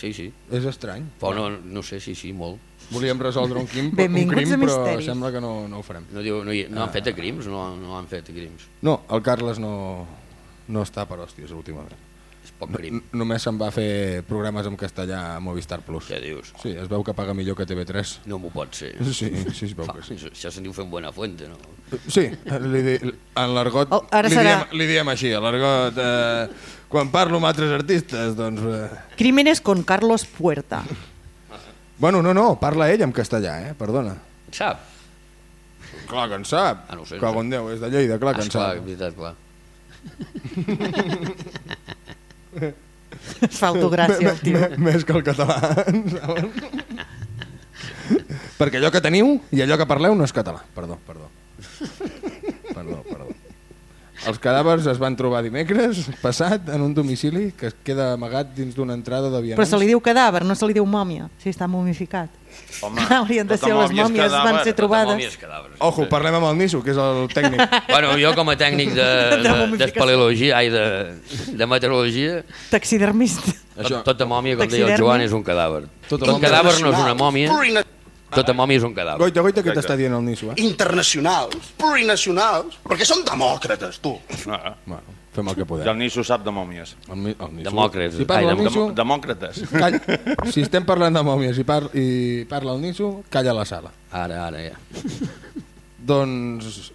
Sí, sí. És estrany. Però no, no sé, sí, sí, molt. Volíem resoldre un, quim, un crim, però Misteris. sembla que no, no ho farem. No, diu, no, hi, no han fet a crims? No, no han fet crims. No, el Carles no, no està per hòsties últimament. És poc No, crim. n- només se'n va fer programes en castellà a Movistar Plus. Què dius? Sí, es veu que paga millor que TV3. No m'ho pot ser. Sí, sí, es veu Fa, que sí. això, se'n diu fent buena fuente, no? Sí, li, di- en l'argot Oh, ara li, serà- diem, li diem així, a l'argot... Eh, quan parlo amb altres artistes, doncs... Eh, Crímenes con Carlos Puerta. bueno, no, no, parla ell en castellà, eh? Perdona. Sap? Clar que en sap. Ah, no sé, sé. en Déu, és de Lleida, clar que Ah, en esclar, sap. és veritat, clar. Es [laughs] fa autogràcia, el tio. Més que el català. saps? Perquè allò que teniu i allò que parleu no és català. Perdó, perdó. Els cadàvers es van trobar dimecres passat en un domicili que es queda amagat dins d'una entrada de Però vianants. se li diu cadàver, no se li diu mòmia, si està momificat. Home, [laughs] Haurien de ser les mòmies, van cadàver, ser tota trobades. Mòmies cadàvers. Ojo, parlem amb el Niso, que és el tècnic. [laughs] Bueno, jo com a tècnic de, De de, d'espeleologia, ai, de, de meteorologia, Taxidermista. tot, tota mòmia, com deia el. Joan, és un cadàver. Tota Tot mòmia cadàver no és una mòmia, tota mòmia és un cadàver. Goita, goita, què t'està dient el Niso, eh? Internacionals, plurinacionals, perquè són demòcrates, tu. Ah, Bueno, fem el que ja podem. el Niso sap de mòmies. El, mi- el Niso. Demòcrates. Si parla Ai, el dem- Niso, Demòcrates. calla. [laughs] si estem parlant de mòmies i, par i parla el Niso, calla a la sala. Ara, ara, ja. [laughs] Doncs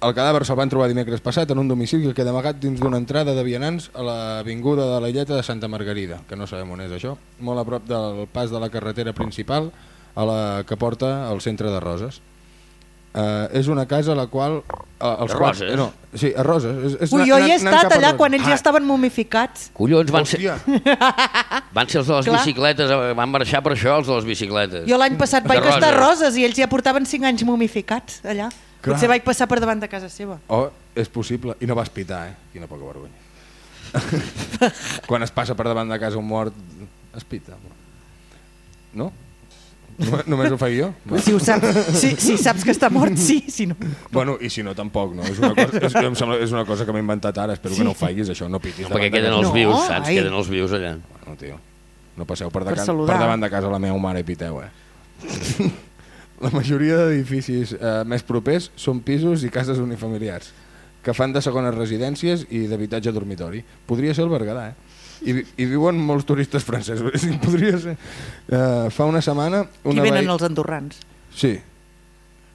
el cadàver se'l van trobar dimecres passat en un domicili que queda amagat dins d'una entrada de vianants a l'avinguda de la Illeta de Santa Margarida, que no sabem on és això, molt a prop del pas de la carretera principal a la que porta al centre de Roses. Uh, és una casa a la qual... Uh, els quals- Roses? No, sí, a Roses. És, és Ui, jo hi he estat allà Roses. quan ells ja estaven momificats. Collons, van ser, Hòstia, van ser els de les Clar. bicicletes, eh, van marxar per això els de les bicicletes. Jo l'any passat De vaig estar a Roses. Roses i ells ja portaven 5 anys momificats allà. Clar. Potser vaig passar per davant de casa seva. O és possible, i no vas pitar, eh? Quina poca vergonya. [laughs] Quan es passa per davant de casa un mort, es pita. No? Només, només ho faig jo? Va. [laughs] Si, ho saps, si, si saps que està mort, sí, si no... Bueno, i si no, tampoc, no? És una cosa, és, em sembla, és una cosa que m'he inventat ara, espero que no ho faiguis, això, no pitis. No, perquè queden els No, vius, saps? ai. Queden els vius allà. Bueno, tio, no passeu per, de Per can, per davant de casa la meva mare i piteu, eh? [laughs] la majoria d'edificis eh, més propers són pisos i cases unifamiliars que fan de segones residències i d'habitatge dormitori. Podria ser el Berguedà, eh? I, I viuen molts turistes francesos. [laughs] Podria ser... Eh, fa una setmana... Una venen veí- els andorrans. Sí.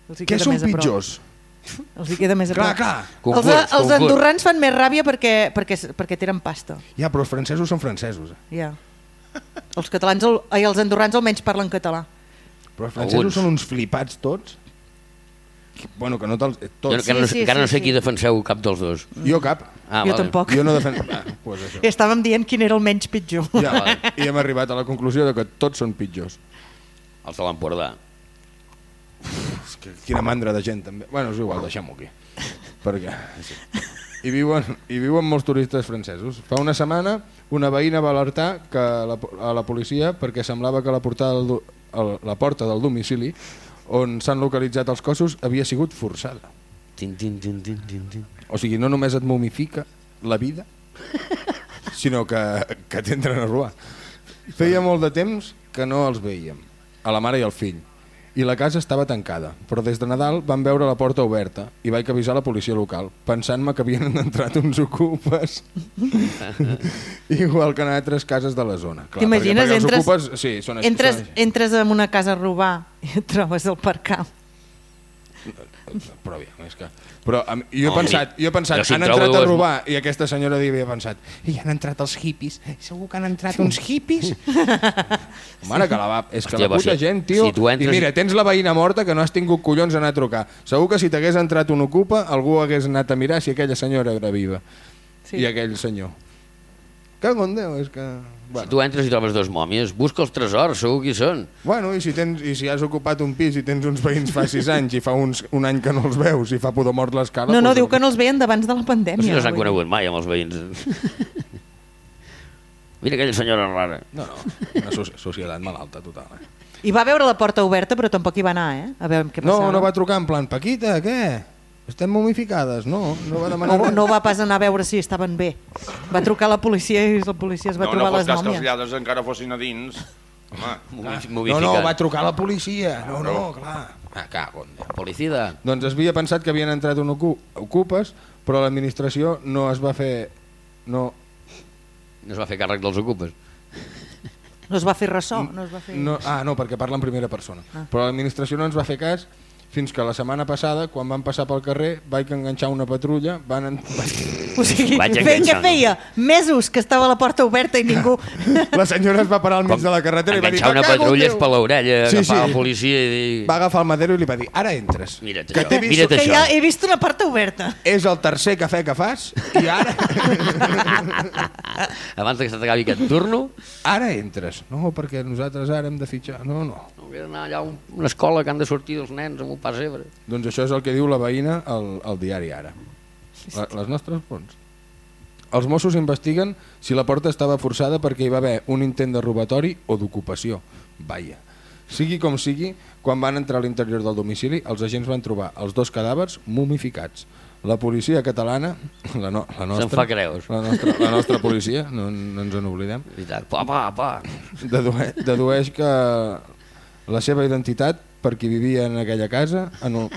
Els Què són pitjors? Els hi queda més a Clar, prop. clar. Els, Concurs, els concurs. andorrans fan més ràbia perquè, perquè, perquè tenen pasta. Ja, però els francesos són francesos. eh? Ja. Els catalans, el, ai, els andorrans almenys parlen català. Però els francesos Alguns. són uns flipats tots. Bueno, que no te'ls... eh, Jo Tots. encara, no, sí, encara no sí, sé qui sí. defenseu cap dels dos. Jo cap. Ah, jo vale. tampoc. Jo no defenso... Ah, pues això. I [laughs] estàvem dient quin era el menys pitjor. Ja, I hem arribat a la conclusió de que tots són pitjors. Els de l'Empordà. És que quina mandra de gent també. Bueno, és igual, deixem-ho aquí. Perquè... Sí. I viuen, I viuen molts turistes francesos. Fa una setmana una veïna va alertar que la, a la policia perquè semblava que la, portada del, el, la porta del domicili on s'han localitzat els cossos havia sigut forçada. Tin, tin, tin, tin, tin, tin. O sigui, no només et momifica la vida, [laughs] sinó que, que t'entren a robar. Feia molt de temps que no els veiem, a la mare i al fill, i la casa estava tancada, però des de Nadal van veure la porta oberta i vaig avisar la policia local, pensant-me que havien [laughs] entrat uns ocupes, [laughs] igual que en altres cases de la zona. T'imagines? Entres, ocupes, sí, són així, entres, són així. entres en una casa a robar i et trobes el parcamp. Però, aviam, és que... però a mi- jo he Home, pensat, jo he pensat si han entrat a robar i aquesta senyora havia pensat i han entrat els hippies, segur que han entrat uns hippies [laughs] Mare, que la va... És que Hòstia, la puta si- gent, tio... si entres- I mira, tens la veïna morta que no has tingut collons a anar a trucar. Segur que si t'hagués entrat un ocupa, algú hagués anat a mirar si aquella senyora era viva. Sí. I aquell senyor. Cago en Déu, és que... Si Bueno, tu entres i trobes dos mòmies, busca els tresors, segur qui són. bueno i, si tens, i si has ocupat un pis i tens uns veïns fa sis anys i fa uns, un any que no els veus i fa pudor mort l'escala... No, no, doncs- diu que no els veien d'abans de la No pandèmia. si no s'han conegut mai amb els veïns. [laughs] Mira aquella senyora rara. No, no, una soci societat malalta total. Eh? I va veure la porta oberta, però tampoc hi va anar, eh? A veure què No, passava. no va trucar en plan, Paquita, què? Estem momificades? No, no va demanar no, no va pas anar a veure si estaven bé. Va trucar a la policia i la policia es va no, trobar no fos les cas que els mòmies. lladres encara fossin a dins. Home, No, no, va trucar la policia. No, no, clar. Ah, cago en. Policida. Doncs es havia pensat que havien entrat un ocu ocupes, però l'administració no es va fer... No, No es va fer càrrec dels ocupes. No es va fer ressò, no es va fer... no, ah, no, perquè parla en primera persona. Ah. Però l'administració no ens va fer cas fins que la setmana passada, quan van passar pel carrer, vaig enganxar una patrulla, van... En... O sigui, Vaig feia, què feia? Mesos que estava la porta oberta i [laughs] ningú... La senyora es va parar al mig de la carretera i va dir... Enganxar una "Me cago en patrulla Déu". és per l'orella, Sí, agafar sí. la policia i dir... Va agafar el madero i li va dir, ara entres. Mira't que això, vist, mira't que això. ja he vist una porta oberta. és el tercer cafè que fas i ara, [laughs] Abans que se t'acabi aquest turno, ara entres. No, perquè nosaltres ara hem de fitxar. No, no. Hauria d'anar allà a un- una escola que han de sortir els nens amb un pas zebra. Doncs això és el que diu la veïna al, al diari Ara. La, les nostres fonts. Els Mossos investiguen si la porta estava forçada perquè hi va haver un intent de robatori o d'ocupació. Vaja. Sigui com sigui, quan van entrar a l'interior del domicili, els agents van trobar els dos cadàvers mumificats. La policia catalana, la, no, la nostra, fa creus. La nostra, la nostra policia, no, no ens en oblidem, Veritat. Pa, pa, pa. dedueix, dedueix que la seva identitat per qui vivia en aquella casa en un...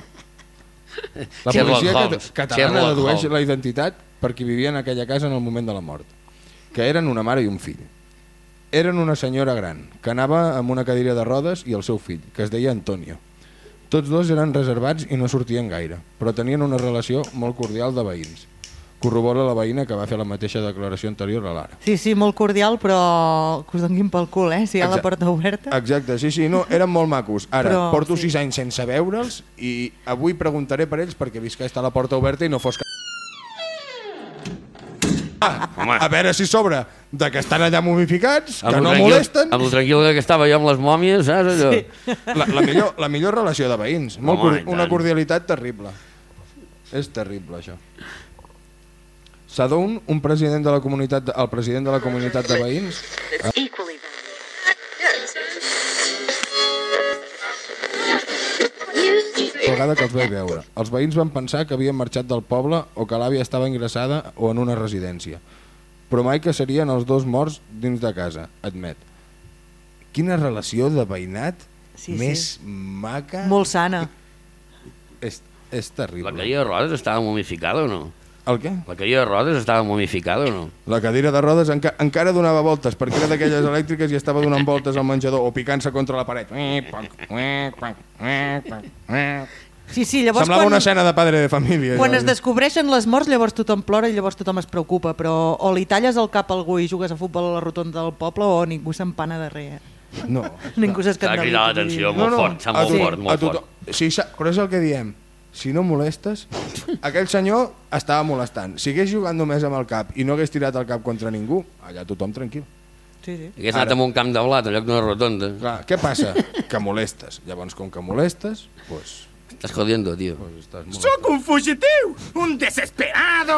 la policia cat catalana dedueix la identitat per qui vivia en aquella casa en el moment de la mort que eren una mare i un fill. Eren una senyora gran que anava amb una cadira de rodes i el seu fill que es deia Antonio. Tots dos eren reservats i no sortien gaire però tenien una relació molt cordial de veïns corrobora la veïna que va fer la mateixa declaració anterior a l'ara Sí, sí, molt cordial, però que us donguin pel cul, eh? Si hi ha la Exacte. porta oberta. Exacte, sí, sí, no, eren molt macos. Ara, Però, porto sí. sis anys sense veure'ls i avui preguntaré per ells perquè visc que està la porta oberta i no fos que... Home. a veure si sobre de que estan allà momificats, que Amb no lo tranquil- molesten. Amb el tranquil que estava jo amb les mòmies, saps allò? Sí. La, la, millor, la millor relació de veïns. Molt Home, una cordialitat terrible. És terrible, això. Sadoun, un president de la comunitat, el president de la comunitat de veïns, la vegada que els vaig veure. Els veïns van pensar que havien marxat del poble o que l'àvia estava ingressada o en una residència. Però mai que serien els dos morts dins de casa, admet. Quina relació de veïnat Sí, més sí. maca. Molt sana. És, és terrible. La cadira de rodes estava momificada o no? El què? La cadira de rodes estava momificada o no? La cadira de rodes enca encara donava voltes, perquè era d'aquelles elèctriques i estava donant voltes al menjador o picant-se contra la paret. Sí, sí, llavors Semblava quan, una escena de padre de família. quan allò. es descobreixen les morts llavors tothom plora i llavors tothom es preocupa, però o li talles el cap a algú i jugues a futbol a la rotonda del poble o ningú s'empana de res. No. Ningú S'ha s'escandalitza. cridat l'atenció molt fort, s'ha molt tothom- fort, molt fort. Sí, però és el que diem. Si no molestes, aquell senyor estava molestant. Si hagués jugat només amb el cap i no hagués tirat el cap contra ningú, allà tothom tranquil. Sí, sí. Hagués anat amb un camp de blat en lloc d'una rotonda. Clar, què passa? Que molestes. Llavors, com que molestes, pues, Estàs jodiendo, tio. pues estàs molestant. Sóc un fugitiu, un desesperado.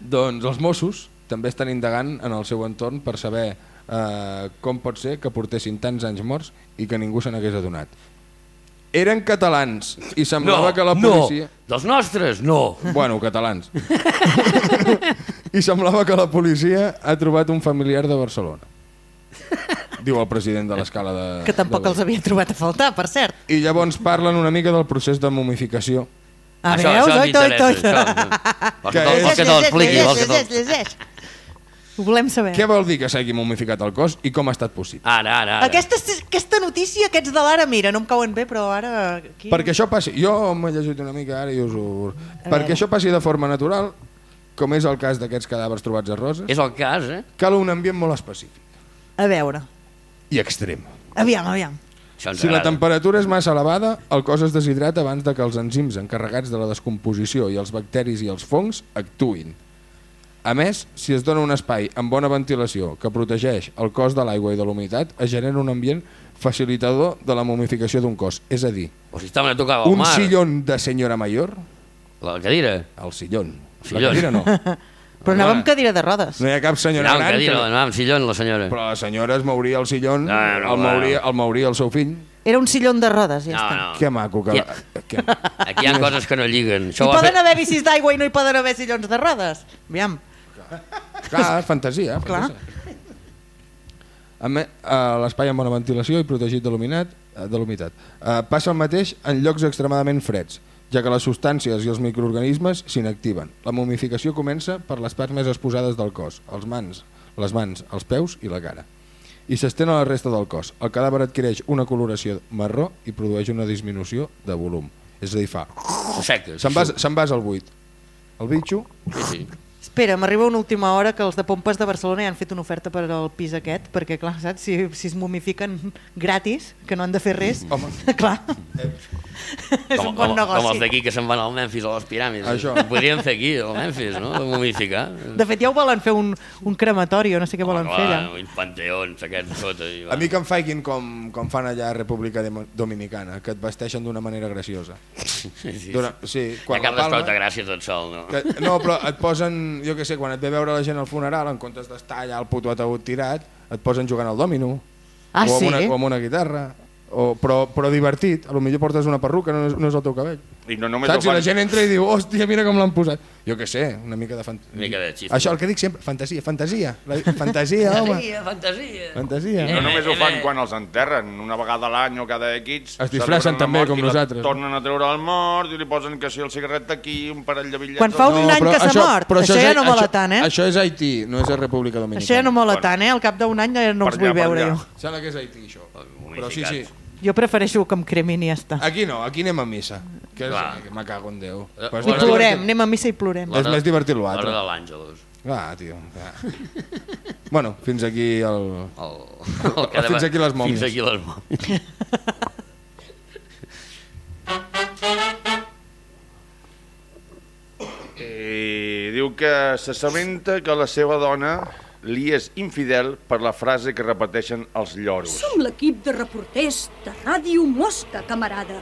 Doncs els Mossos també estan indagant en el seu entorn per saber eh, com pot ser que portessin tants anys morts i que ningú se n'hagués adonat. Eren catalans i semblava que la policia... no, dels nostres, no. Bueno, catalans. I semblava que la policia ha trobat un familiar de Barcelona. Diu el president de l'escala de... Que tampoc de... els havia trobat a faltar, per cert. I llavors parlen una mica del procés de momificació. A veus? això Oi, això. Vols Que vols que te'l expliqui? Que llegeix, llegeix. Ho volem saber. Què vol dir que s'hagi momificat el cos i com ha estat possible? Ara, ara, ara. Aquesta, aquesta notícia, aquests de l'ara, mira, no em cauen bé, però ara... Aquí... Perquè això passi... Jo m'he llegit una mica ara i us ho... Perquè això passi de forma natural, com és el cas d'aquests cadàvers trobats a Roses, És el cas, eh? cal un ambient molt específic A veure, i extrem. aviam, aviam. Si la temperatura és massa elevada, el cos es deshidrata abans de que els enzims encarregats de la descomposició i els bacteris i els fongs actuïn. A més, si es dona un espai amb bona ventilació que protegeix el cos de l'aigua i de l'humitat, es genera un ambient facilitador de la momificació d'un cos. És a dir, O si estaven a tocar al un mar. sillón de senyora mayor, La cadira. el sillón. Sillón. La cadira no. [laughs] Però anava amb cadira de rodes. No hi ha cap senyora gran cadira, que... anava amb sillón, la senyora. Però la senyora es mouria el sillón, No, no, el, no. mouria, el mouria el seu fill. Era un sillón de rodes, ja No, està. no. Que maco que... Aquí- que... Aquí hi ha coses que no lliguen. Hi Això ha poden fet... haver bicis d'aigua i no hi poden haver sillons de rodes. Aviam. Clar, fantasia. Clar. fantasia. L'espai amb bona ventilació i protegit de l'humitat, eh, de l'humitat. Eh, passa el mateix en llocs extremadament freds, ja que les substàncies i els microorganismes s'inactiven. La momificació comença per les parts més exposades del cos, els mans, les mans, els peus i la cara. I s'estén a la resta del cos. El cadàver adquireix una coloració marró i produeix una disminució de volum. És a dir, fa... Se'n va, se'n va al buit. El bitxo Sí, sí. Espera, m'arriba una última hora que els de Pompes de Barcelona ja han fet una oferta per al pis aquest, perquè clar, saps, si, si es momifiquen gratis, que no han de fer res, Home. [laughs] clar, [laughs] és Com, un bon com, com els negoci. d'aquí que se'n van al Memphis a les piràmides. Això. Ho podríem fer aquí, al Memphis, no? De momificar. De fet, ja ho volen fer un, un crematori o no sé què volen fer allà. Uns panteons aquests sota. I, A mi que em faiguin com, com fan allà a República Dominicana, que et vesteixen d'una manera graciosa. Sí, sí. D'una- sí, Quan ja cap gràcia tot sol, no? que, no, però et posen, jo que sé, quan et ve veure la gent al funeral, en comptes d'estar allà al puto ataúd tirat, et posen jugant al dòmino, Ah, o, amb sí? una, o amb una guitarra, o, però, però divertit, a lo millor portes una perruca, no és, no és el teu cabell. I no només Saps? ho I la fan... gent entra i diu, hòstia, mira com l'han posat. Jo que sé, una mica de fantasia. Una mica de xifra. Això, el que dic sempre, fantasia, fantasia. La, fantasia, home. Fantasia, fantasia. Fantasia. No només ho fan Eh, eh. quan els enterren, una vegada a l'any o cada X. Es disfressen la també, com i la nosaltres. Tornen a treure el mort i li posen que si el cigarret aquí, un parell de bitllets... Quan fa un al- any que s'ha mort, això ja és- no mola això- tant, eh? Això és Haití, no és a República Dominicana. Això ja no mola Bueno. tant, eh? Al cap d'un any ja no els vull veure jo. Sembla que és Haití, això. Però sí, sí. Jo prefereixo que em cremin i ja està. Aquí no, aquí anem a missa. Que és, Clar. que me cago en Déu. Eh, Però és I més plorem, divertit. anem a missa i plorem. És més divertit l'altre. L'hora de l'Àngelus. Ah, tio. clar. bueno, fins aquí el... El, el que Fins aquí les mòmies. Fins aquí les mòmies. Eh, que s'assabenta que la seva dona li és infidel per la frase que repeteixen els lloros. Som l'equip de reporters de Ràdio Mosca, camarada.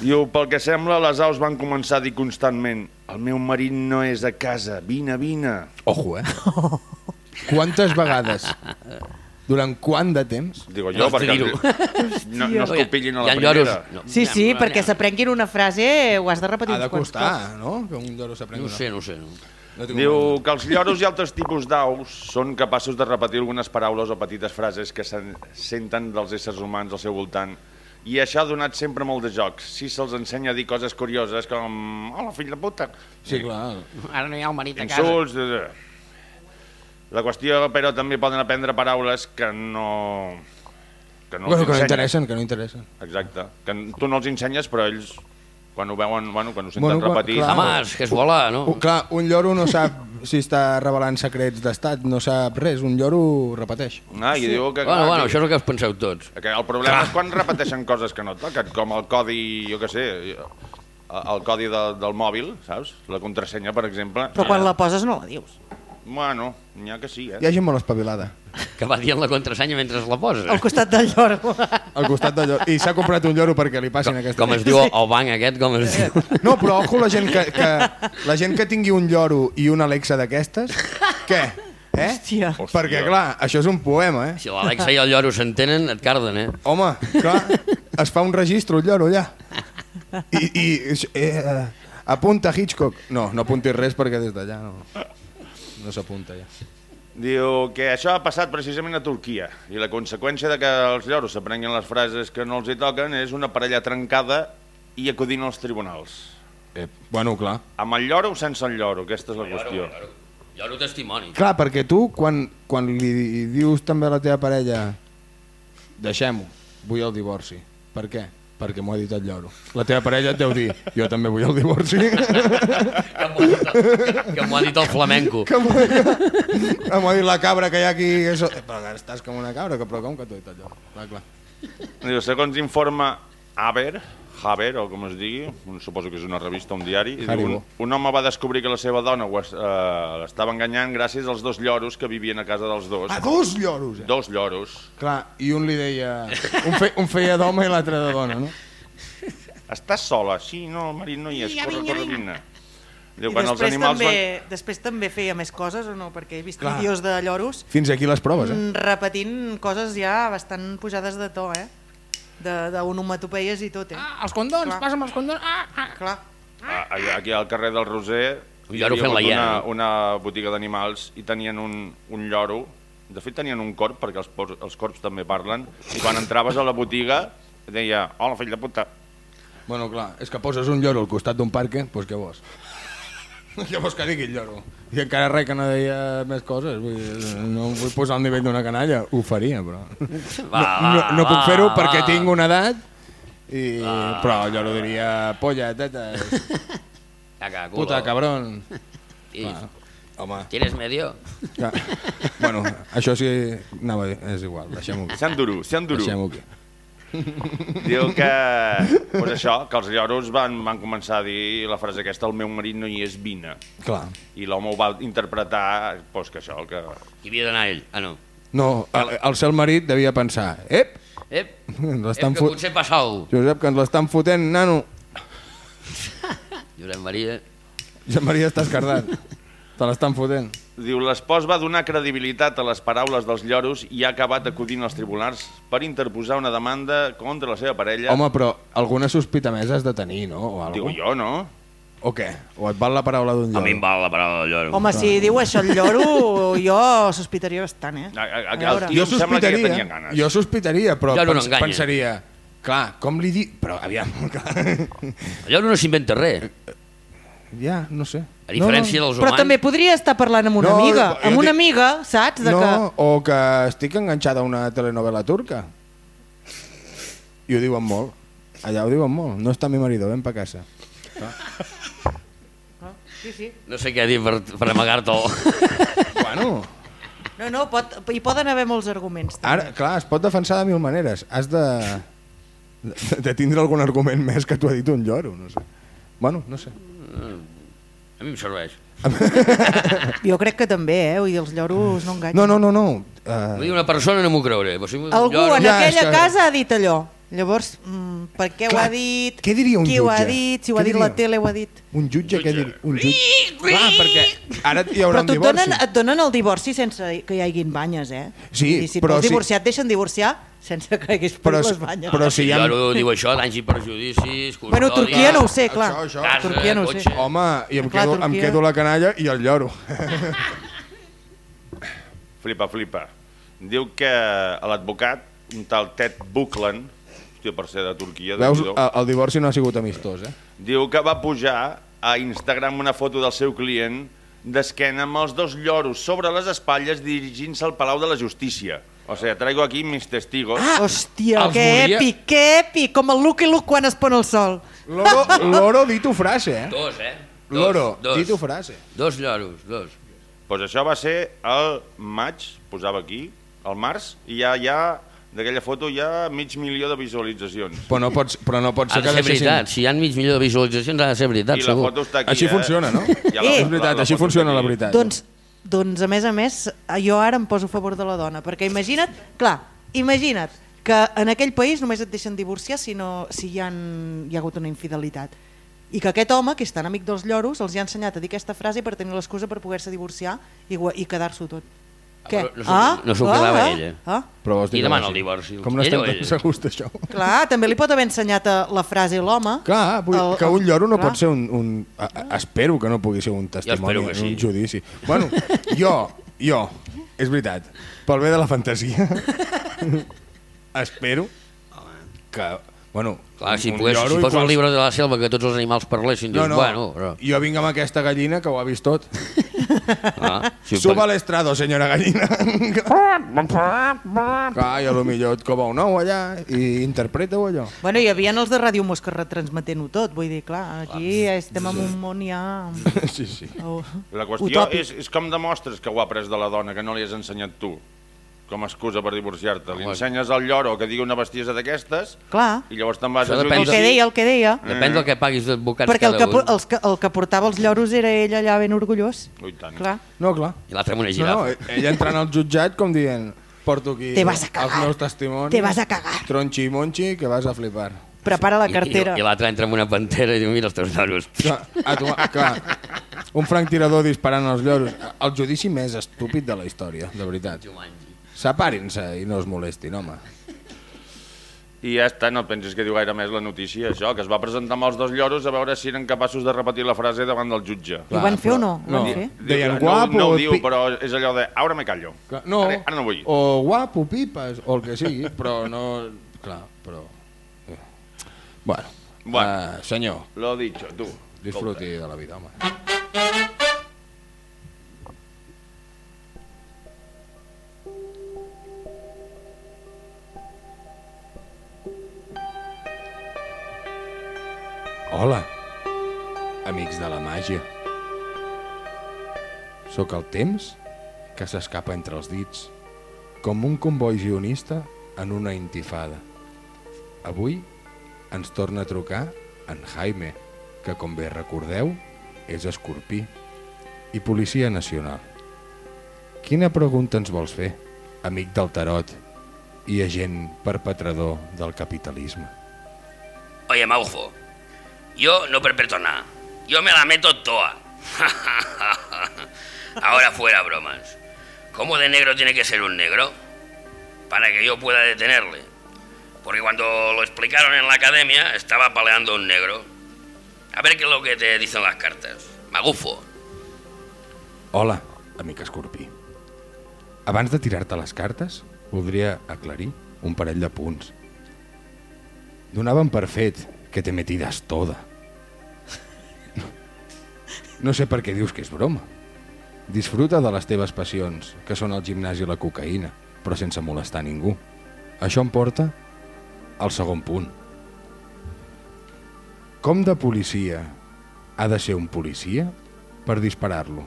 Diu, pel que sembla, les aus van començar a dir constantment el meu marit no és a casa, vine, vine. Ojo, eh? [laughs] Quantes vegades? Durant quant de temps? Digo jo, No perquè no, no es copillin a la primera. No, Sí, sí, no, perquè no. s'aprenguin una frase ho has de repetir Ha de costar, no? Que un lloro s'aprengui No una- sé, no sé. No. No Diu un- que els lloros i altres tipus d'aus són capaços de repetir algunes paraules o petites frases que sen senten dels éssers humans al seu voltant i això ha donat sempre molt de jocs. Si se'ls ensenya a dir coses curioses com hola, fill de puta, Sí, clar. Ara no hi ha el marit a casa. insults... de- de- La qüestió, però, també poden aprendre paraules que no... Que no bueno, els que no interessen, que no interessen. Exacte. Que tu no els ensenyes, però ells, quan ho veuen, bueno, quan ho senten Bueno, repetir... clar. Home, és que és volar, no? Un, clar, un lloro no sap [laughs] si està revelant secrets d'estat, no sap res, un lloro repeteix. Ah, i diu que... Bueno, clar, bueno, que- això és el que us penseu tots. Que el problema és quan repeteixen coses que no toquen, com el codi, jo què sé, el codi de, del mòbil, saps? La contrasenya, per exemple. Però quan la poses no la dius. Bueno, n'hi ha que sí, eh? Hi ha gent molt espavilada Que va dient la contrasenya mentre es la posa. Al costat del lloro. al costat del lloro. I s'ha comprat un lloro perquè li passin aquesta... Com es diu el banc aquest, com es diu. No, però ojo la gent que, que, la gent que tingui un lloro i una Alexa d'aquestes, què? Eh? Hòstia. Perquè, clar, això és un poema, eh? Si l'Alexa i el lloro s'entenen, et carden, eh? Home, clar, es fa un registre, el lloro, allà. I, i eh, apunta Hitchcock. No, no apuntis res perquè des d'allà no, no s'apunta ja. Diu que això ha passat precisament a Turquia i la conseqüència de que els lloros s'aprenguin les frases que no els hi toquen és una parella trencada i acudint als tribunals. Eh, bueno, clar. Amb el lloro o sense el lloro? Aquesta és la qüestió. Lloro testimoni. Clar, perquè tu, quan, quan li dius també a la teva parella deixem-ho, vull el divorci. Per què? Perquè m'ho ha dit el lloro. La teva parella et deu dir, jo també vull el divorci. [laughs] Que m'ho ha ha dit el flamenco. que m'ho m'ho ha dit la cabra que hi ha aquí. Eso... Eh, Però que estàs com una cabra, que, però com que t'ho ha dit el lloro? Clar, clar. Diu, segons informa Haber, Haber, o com es digui, un, suposo que és una revista, un diari, diu, un, un home va descobrir que la seva dona eh, l'estava enganyant gràcies als dos lloros que vivien a casa dels dos. A dos lloros, eh? Dos lloros. Clar, i un li deia... Un, fe, un feia d'home i l'altre de dona, no? Estàs sola? Sí, no, el marit no hi és, corre, corre, vine. Diu, I quan els després animals també, van... després també feia més coses o no? Perquè he vist Clar. vídeos de lloros Fins aquí les proves, eh? repetint coses ja bastant pujades de to, eh? D'onomatopeies i tot, eh? Ah, els condons, Clar. passa'm els condons. Ah, ah. Clar. Ah, Aquí al carrer del Roser Un hi lloro havia fent la hagut una, una botiga d'animals i tenien un, un lloro. De fet, tenien un corp, perquè els, por- els corps també parlen, i quan entraves a la botiga deia, hola, fill de puta. Bueno, clar, és que poses un lloro al costat d'un parc, doncs què vols? [laughs] Què vols que digui el lloro? I encara res que no deia més coses. Vull dir, no em vull posar al nivell d'una canalla. Ho faria, però... [laughs] Va, no, no, no puc va, fer-ho va. perquè tinc una edat, i... però el lloro diria polla, tetes, [laughs] Caca, culo. puta, cabron... I, Clar. Home, ¿Tienes medio? que... bueno, això sí, anava és igual, deixem-ho aquí. Sean duro, sean duro. Deixem-ho aquí. Diu que, pues això, que els lloros van, van començar a dir la frase aquesta, el meu marit no hi és, vine. Clar. I l'home ho va interpretar, pues que això, que... Hi havia d'anar ell. Ah, no. No, el, el seu marit devia pensar, ep, Ep, ep que fot... potser passa alguna Josep, que ens l'estan fotent, nano. Josep Maria... Josep Maria està escardat. Te l'estan fotent. Diu, l'espòs va donar credibilitat a les paraules dels lloros i ha acabat acudint als tribunals per interposar una demanda contra la seva parella. Home, però alguna sospita més has de tenir, no? O Digo alguna jo, no? O què? O et val la paraula d'un lloro? A mi em val la paraula del lloro. Home, si diu això el lloro, jo sospitaria bastant, eh? A, a, a, A Jo que sospitaria, ganes. jo sospitaria, però no pens, pensaria... Clar, com li dic... Però aviam, clar. [laughs] El lloro no s'inventa res. ja, no sé. A diferència dels Però humans... també podria estar parlant amb una No, amiga. jo Amb una amiga, saps? De no, que... o que estic enganxada a una telenovela turca. I ho diuen molt. Allà ho diuen molt. No està mi marido, ven pa casa. Sí, sí. No sé què dir per, per amagar-te'l. [laughs] Bueno, No, no, pot, hi poden haver molts arguments. també. ara, clar, es pot defensar de mil maneres. Has de, de, de tindre algun argument més que t'ho ha dit un lloro, no sé. Bueno, no sé. A mi em serveix. Jo crec que també, eh? Vull dir, els lloros no enganyen. No, no, no, no. Vull Uh, dir, una persona no m'ho creuré. Però si un Algú lloro- en Ja, aquella que- casa ha dit allò. Llavors, mm, per què ho Clar, ha dit? què diria un Qui ho ha jutge? dit? Si ho ha dit la diria? tele, ho ha dit. un jutge, què dir? Un jutge. Clar, perquè ara hi haurà Però un divorci. donen, et donen el divorci sense que hi haguin banyes, eh? Sí, dir, si però si- divorciar, et deixen divorciar sense que haguis pres Però les banyes. però si hi ha- Lloro diu això, danys i perjudicis, custòdia... Bueno, Turquia no ho sé, clar. Això, això. Casa, Turquia no ho sé. Home, i em Clar, quedo, em Turquia. quedo la canalla i el lloro. Flipa, flipa. Diu que l'advocat, un tal Ted Buckland, hòstia, per ser de Turquia, Veus, el, el divorci no ha sigut amistós, eh? diu que va pujar a Instagram una foto del seu client d'esquena amb els dos lloros sobre les espatlles dirigint-se al Palau de la Justícia. O sigui, traigo aquí mis testigos. Ah, hòstia, que volia- èpic, que èpic, com el i Luke quan es pon el sol. Loro, [laughs] loro di tu frase, eh? Dos, eh? Dos, Loro, dos. di tu frase. Dos lloros, dos. Pues això va ser el maig, posava aquí, al març, i ja hi ha, d'aquella foto, hi ha mig milió de visualitzacions. Però no pots, però no pot Ha ser de que ser deixessin... veritat. Si hi ha mig milió de visualitzacions, ha de ser veritat, I la segur. foto està aquí, Així eh? funciona, no? [laughs] Ja la- Eh. És veritat, la- la així funciona la veritat. Doncs, doncs, a més a més, jo ara em poso a favor de la dona, perquè imagina't, clar, imagina't que en aquell país només et deixen divorciar si, no, si hi, ha, hi ha hagut una infidelitat. I que aquest home, que és tan amic dels lloros, els hi ha ensenyat a dir aquesta frase per tenir l'excusa per poder-se divorciar i, i quedar-s'ho tot. Què? però no s'ho- no s'ho quedava ella. Ah? Però vols dir I que demana no el divorci. Com no estem tan segurs d'això? Clar, també li pot haver ensenyat la frase l'home. Clar, vull, El- que un lloro no clar. pot ser un... un a, a, espero que no pugui ser un testimoni en un sí. judici. Bueno, jo, jo, és veritat, pel bé de la fantasia, [laughs] espero que, bueno, Clar, si, un pogués, si fos un quals- llibre de la selva que tots els animals parlessin, No, dius, no, bueno, però... jo vinc amb aquesta gallina que ho ha vist tot. [laughs] Ah, si Suba a l'estrado, senyora gallina. [laughs] Clar, i a lo millor et cova un ou allà i interpreta-ho allò. Bueno, hi havia els de Ràdio Mosca retransmetent-ho tot, vull dir, clar, aquí estem en un món ja... [laughs] Sí, sí. Oh, La qüestió utòpic. és, és com demostres que ho ha après de la dona, que no li has ensenyat tu, com a excusa per divorciar-te. Li ensenyes al lloro que digui una bestiesa d'aquestes Clar, i llavors te'n vas Això a depèn el que deia, el que deia. Depèn del que paguis d'advocats Perquè el cada que, po- un. els que, el que portava els lloros era ell allà ben orgullós. Ui, tant. Clar. No, clar. I l'altre amb una No, girafa. no, ella entrant al jutjat com dient porto aquí Te vas a els cagar. meus testimonis. Te vas a cagar. Tronxi i monxi, que vas a flipar. Prepara la cartera. i, i l'altre entra amb una pantera i diu, mira els teus lloros. Clar, a tu, clar, un franctirador disparant als lloros. El judici més estúpid de la història, de veritat. Separin-se i no es molestin, home. I ja està, no et pensis que diu gaire més la notícia, això, que es va presentar amb els dos lloros a veure si eren capaços de repetir la frase davant del jutge. I ho van fer o no? No. fer? Deien no, guapo, no ho diu, però és allò de, ara me callo. Clar, No, Ara, ara no vull. o guapo, pipes, o el que sigui, [laughs] però no... Clar, però... eh. Bueno, Bueno. Uh, senyor, Lo dicho, tu. disfruti de la vida, home. Hola, amics de la màgia. Sóc el temps que s'escapa entre els dits, com un comboi guionista en una intifada. Avui ens torna a trucar en Jaime, que com bé recordeu és escorpí i policia nacional. Quina pregunta ens vols fer, amic del tarot i agent perpetrador del capitalisme? Oye, Maufo, yo no perpetuo nada. Yo me la meto toda. [laughs] Ahora fuera bromas. ¿Cómo de negro tiene que ser un negro? Para que yo pueda detenerle. Porque cuando lo explicaron en la academia, estaba paleando un negro. A ver qué es lo que te dicen las cartas. Magufo. Hola, amic escorpí. Abans de tirar-te les cartes, voldria aclarir un parell de punts. Donaven per fet que te metides toda. No sé per què dius que és broma. Disfruta de les teves passions, que són el gimnàs i la cocaïna, però sense molestar ningú. Això em porta al segon punt. Com de policia ha de ser un policia per disparar-lo?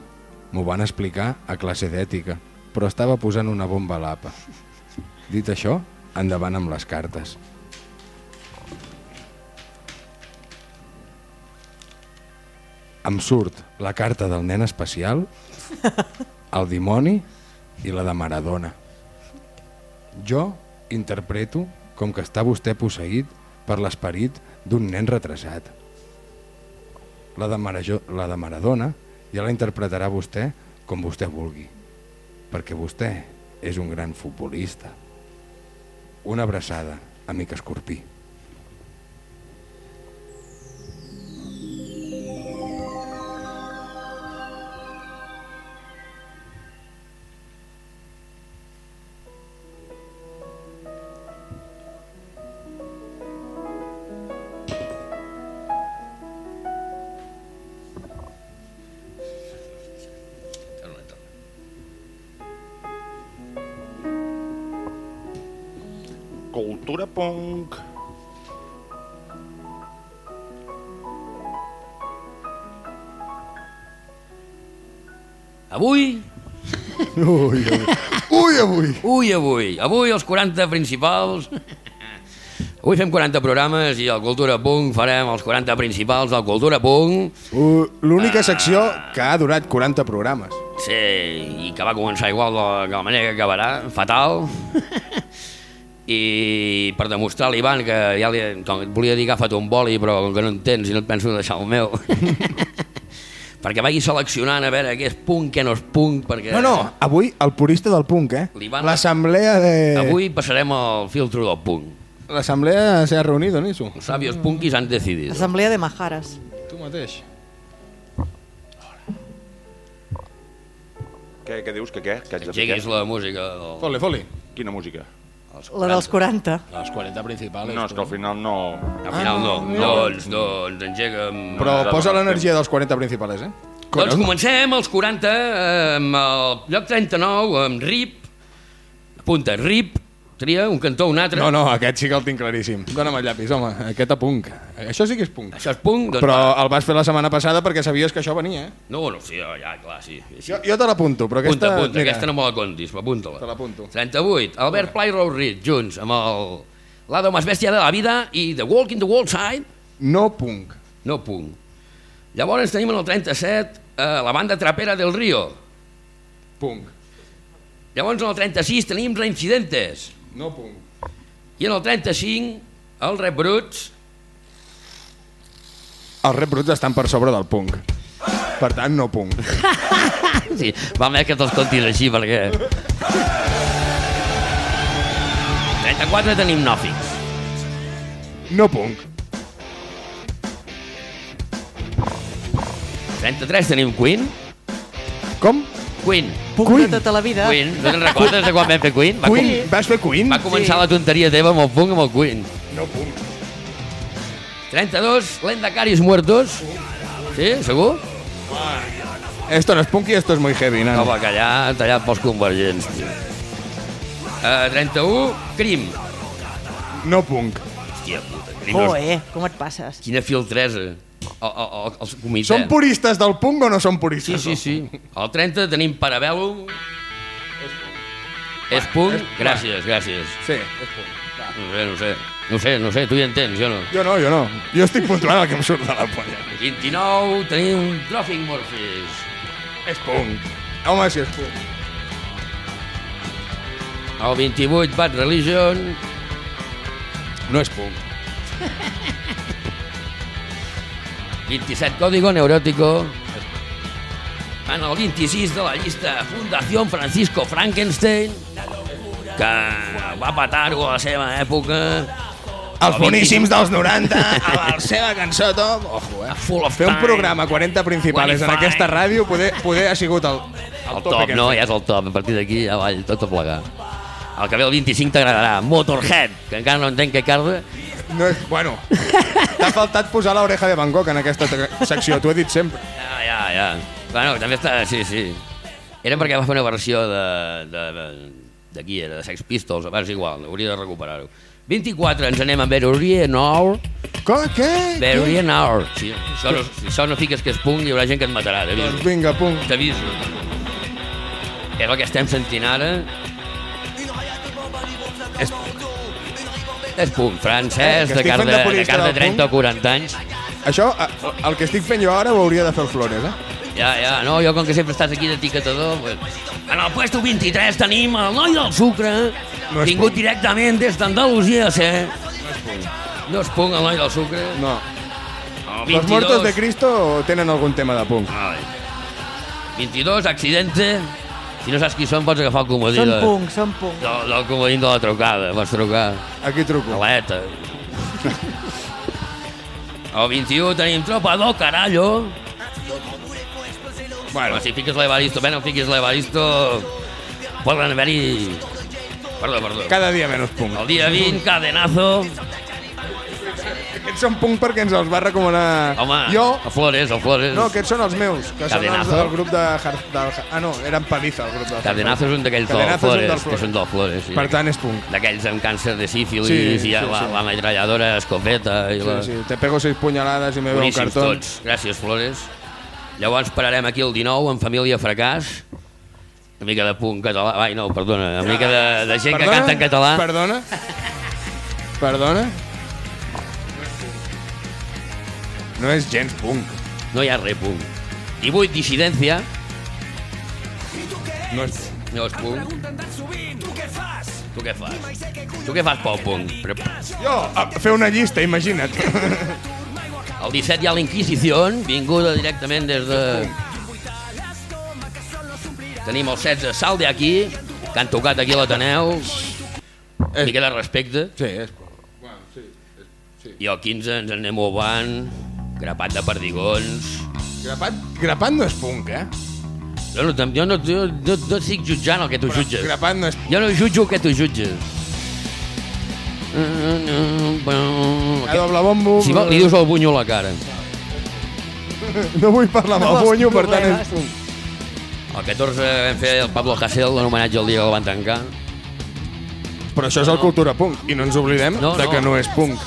M'ho van explicar a classe d'ètica, però estava posant una bomba a l'apa. Dit això, endavant amb les cartes. Em surt la carta del nen especial, el dimoni i la de Maradona. Jo interpreto com que està vostè posseït per l'esperit d'un nen retrasat. La de, Marajo, la de Maradona ja la interpretarà vostè com vostè vulgui, perquè vostè és un gran futbolista. Una abraçada, amic escorpí. Avui. ui, avui, avui els 40 principals... Avui fem 40 programes i al Cultura Punk farem els 40 principals del Cultura Punk. Uh, L'única secció que ha durat 40 programes. Sí, i que va començar igual de la, de la manera que acabarà, fatal. I per demostrar a l'Ivan que ja li, com volia dir agafa't un boli però com que no en tens i no et penso deixar el meu perquè vagi seleccionant a veure què és punk, què no és punk perquè No, no, avui el purista del punk, eh? L'assemblea de... avui passarem el filtro del punk L'assemblea se ha reunido, Niso. els sabios punkis han decidido Assemblea de Majares. Tu mateix. Què, què dius? Que què? Que haig de què? la música del... Foli, foli. Quina música? La dels 40. Les 40 principals. No, és que al final no... al final no, doncs, doncs engega'm Però No, posa no, l'energia dels 40 principals, eh? Doncs comencem els 40 eh, amb el lloc 39 amb RIP apunta RIP tria un cantó un altre No, no, aquest sí que el tinc claríssim. Dona'm el llapis, home. Aquest a punk. Això sí que és punk. això és punk doncs Però va. el vas fer la setmana passada perquè sabies que això venia, eh? no, no, sí, ja, clar, sí, sí. Jo, jo te l'apunto, però aquesta... apunta, aquesta no me la contis, Te apunta-la. l'apunto. 38, Albert Pla i Reed, junts, amb el L'Ado más bèstia de la vida i The Walk in the Wall Side, No punk. no punk. Llavors tenim en el 37 eh, la banda trapera del Río. Punk. Llavors en el 36 tenim Reincidentes. No punk. I en el 35 el Rep Bruts, Els rep bruts estan per sobre del punk. Per tant, no punk. [laughs] Sí, va més que te'ls contis així, perquè... 34 tenim Nòfix. No punk. 33 tenim Queen. Com? Queen. Puc Queen. de tota la vida. Queen. No te'n recordes de quan vam fer Queen? Va, Queen? Vas fer Queen? Com, va començar la tonteria teva amb el punk amb el Queen. No punk. 32, Lendacaris Muertos. Sí, segur? Esto no es punk y esto es muy heavy, No, nano. va callar, tallat pels convergents, tio. Uh, 31, Crim. No punk. Hòstia puta, Crim. no és- Joe, com et passes? Quina filtresa. El, el, el, el comitè. Són puristes del punk o no són Sí, puristes? sí, sí. Al 30 tenim Parabellum. És punk? Gràcies, gràcies. Sí, és punk. No sé, no sé. No sé, no sé, tu hi entens, jo no. Jo no, jo no. Jo estic puntuant el que em surt de la polla. 29 tenim Trophic Morphis. És punk. Home, si és punk. El 28 Bad Religion. No és punk. [laughs] 27 Código Neurótico. En el 26 de la llista Fundació Francisco Frankenstein, que va patar-ho a la seva època. Els El boníssims dels 90, [laughs] a la seva cançó top. Ojo, eh? Full of Fer un programa 40 principals en 25. aquesta ràdio poder, poder ha sigut el, El top, no, ja és el top. A partir d'aquí, avall, tot a plegar. El que ve el 25 t'agradarà. Motorhead, que encara no entenc què carda. No és, bueno, t'ha faltat posar l'oreja de Van Gogh en aquesta secció, t'ho he dit sempre. Ja, ja, ja. Bueno, també està... Sí, sí. Era perquè va fer una versió de... de, de, de qui era? De Sex Pistols, abans igual, hauria de recuperar-ho. 24, ens anem amb Verurie Nord. Com? Què? Verurie Nord. Si, això no, si això no fiques que és punk, hi haurà gent que et matarà, Doncs t'aviso. vinga, punk. T'aviso. És el que estem sentint ara. És, és punk francès, Eh, de car de, de de, car de del 30 o punk. 40 anys. Això, eh, el que estic fent jo ara ho hauria de fer el Flores, eh? Ja, ja, no, jo com que sempre estàs aquí d'etiquetador... Pues... En el puesto 23 tenim el noi del sucre, No és vingut punt. directament des d'Andalusia, sí. No es punk el noi del sucre. No. Los muertos de Cristo tenen algun tema de punk. Ai. 22, accidente. Si no saps qui són, pots agafar el comodí. Són de- punk, són punk. Del, del comodí de la trucada, pots trucar. Aquí truco. Aleta. El 21 tenim Tropa do Carallo. Bueno, si fiques l'Evaristo, bé, no fiquis l'Evaristo, poden haver-hi... Perdó, perdó. cada dia menys punk. El dia 20, Cadenazo. Aquests són punk perquè ens els va recomanar... Home, Jo... el Flores, el Flores. No, aquests són els meus, que són els Cadenazo. del grup de... Hard- Del... Ah, no, eren Paliza, el grup de... Cadenazo és un d'aquells del Cadenazo és un Flores, que són del Flores. Sí. Per tant, és punk. D'aquells amb càncer de sífilis Sí, i sí, la, sí. la metralladora escopeta. I la... Sí, sí, te pego seis punyalades i me veo un Boníssims cartó. tots. Gràcies, Flores. Llavors pararem aquí el 19 amb Família Fracàs. Una mica de punt català. Ai, no, perdona. Una mica de, de gent que canta en català. Perdona? Perdona? No és gens punk. No hi ha res punt. 18, Dissidència. No és... No és punt. Tu què fas? Tu què fas pel punt? Però... Jo, a fer una llista, imagina't. [laughs] El 17 hi ha la Inquisició, vinguda directament des de... Tenim el 16 Sal de aquí, que han tocat aquí a l'Ateneu. Una mica de respecte. Sí, és... I el 15 ens en anem ovant, grapat de perdigons. Grapat, grapat no és punk, eh? Jo no, jo no, jo, no, no estic jutjant el que tu jutges. Grapat no és... Jo no jutjo el que tu jutges. A doble bombo... Si vol, li dius el bunyo a la cara. [laughs] No vull parlar amb No el bunyo, per tant és punk. El 14 vam fer el Pablo Hasél en homenatge al dia que el van tancar. Però això és el cultura punk, i no ens oblidem No, de no. que no és punk.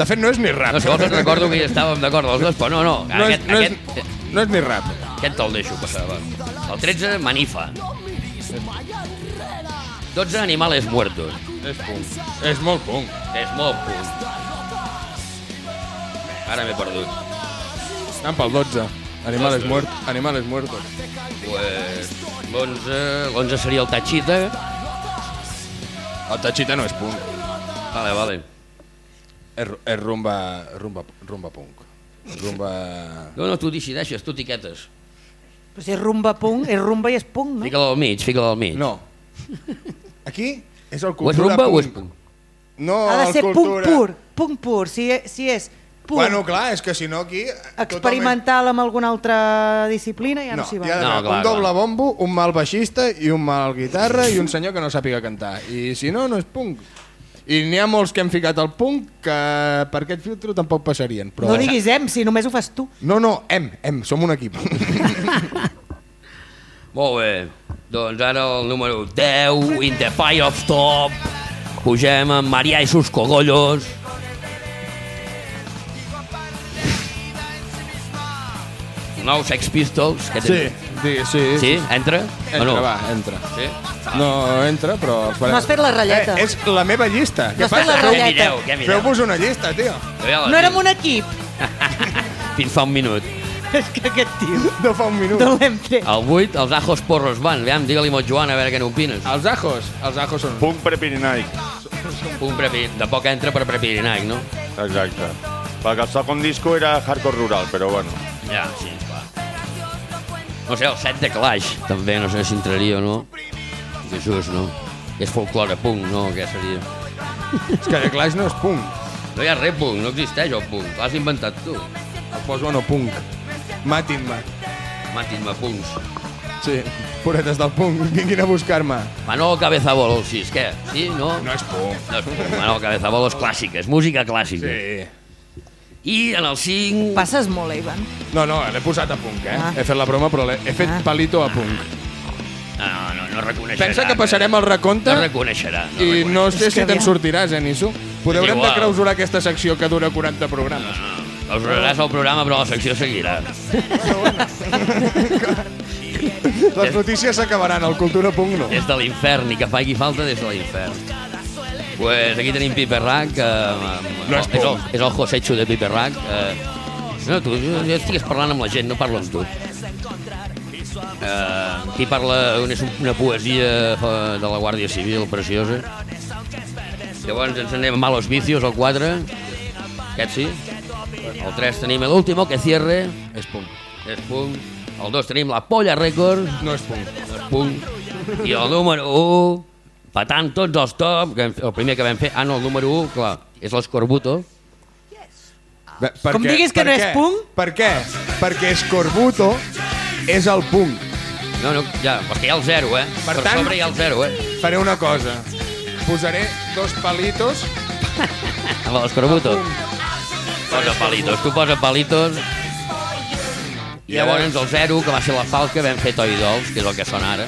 De fet, no és ni rap. No, si vols et recordo que hi estàvem d'acord els dos, però no, no. No és, Aquest, no, és, aquest, no és ni rap. aquest te'l deixo passar, va. El 13, Manifa. 12, Animales Muertos. És punk. És molt punk. És molt punt. Ara m'he perdut. Anem pel 12. Animales, muert, animales muertos. Pues, l'11, l'11 seria el Tachita. El Tachita no és punk. Vale, vale. És, rumba, rumba, rumba punk. Rumba... No, no, tu decideixes, tu etiquetes. Però si és rumba punk, és rumba i és punk, no? Fica-la al mig, fica-la al mig. No. Aquí és el O és cultura rumba punk. o és punk? No, Ha de ser punk cultura... pur, punk pur. Si, si és punk, Bueno, clar, és que si no aquí... experimental amb alguna altra disciplina, ja no, No, s'hi hi va. ha No, no, clar, un doble clar. bombo, un mal baixista i un mal guitarra i un senyor que no sàpiga cantar. I si no, no és punk. I n'hi ha molts que hem ficat al punk que per aquest filtro tampoc passarien. Però... No diguis em, si només ho fas tu. No, no, em, em, som un equip. [laughs] Molt bé. Doncs ara el número 10, In the Fire of Top. Pugem amb Maria i sus cogollos. Nou Sex Pistols. Que Sí, tens? Sí, sí. Sí? Entra? Entra, o no? va, entra. Sí? No entra, però... No has fet la ratlleta. Eh, és la meva llista. No has fet la Què ratlleta. mireu, què mireu? Feu-vos una llista, tio. No érem un equip. [laughs] Fins fa un minut. És que aquest tio [laughs] No fa un minut. no l'hem tret. El 8, els Ajos Porros van. Aviam, digue-li al Joan a veure què n'opines. Els ajos, els ajos són... Punk prepirinaic. Un prepi... De poc entra per Prepirinaic, no? Exacte. Perquè el segon disco era hardcore rural, però bueno. Ja, sí. No sé, el set de Clash, també, no sé si entraria o no. Just, no? És folclore punk, no? Què seria? És que The Clash no és punk. No hi ha res punk, no existeix el punk. L'has inventat tu. El poso no punk. Matin-me. Matin-me punts. Sí, puretes del punk, vinguin a buscar-me. Manolo Cabezabolo, el 6, què? Sí, no? No és punk. No és punk. Manolo Cabezabolo és clàssica, és música clàssica. Sí. I en el 5... Passes molt, eh, Ivan. No, no, l'he posat a punk, eh? Ah. He fet la broma, però l'he he fet Ah. palito a punk. No, no, no reconeixerà. Pensa que passarem el recompte No reconeixerà. No i reconeixerà. no sé si te'n sortiràs, eh, Nisso? Haurem de clausurar aquesta secció que dura 40 programes. Clausuraràs el programa, però la secció seguirà. Les notícies s'acabaran, el Cultura Punk no. Des de l'infern, i que faci falta des de l'infern. Pues aquí tenim Piper Rack, que, No és és, el, és el Josecho de Piper Rack. Eh, No, tu, jo, jo estigues parlant amb la gent, no parlo amb tu. Uh, aquí parla una, una poesia eh, de la Guàrdia Civil preciosa. Llavors ens anem a Malos Vicios, el 4. Aquest sí. El 3 tenim el último que cierre. És punt. És punt. El 2 tenim la Polla Records. No és punt. No és punt. I el número 1, patant tots els top, que el primer que vam fer, ah no, el número 1, clar, és l'Escorbuto. Per Com què? diguis que Per no és què? punt? Per què? Perquè Scorbuto és el punt. No, no, ja, perquè hi ha el 0, eh? Per per tant- sobre hi ha el 0, eh? Faré una cosa. Posaré dos palitos. [laughs] Amb l'Escorbuto. Posa palitos, tu posa palitos. I llavors el 0, que va ser la falca, vam fer Toy Dolls, que és el que sona ara.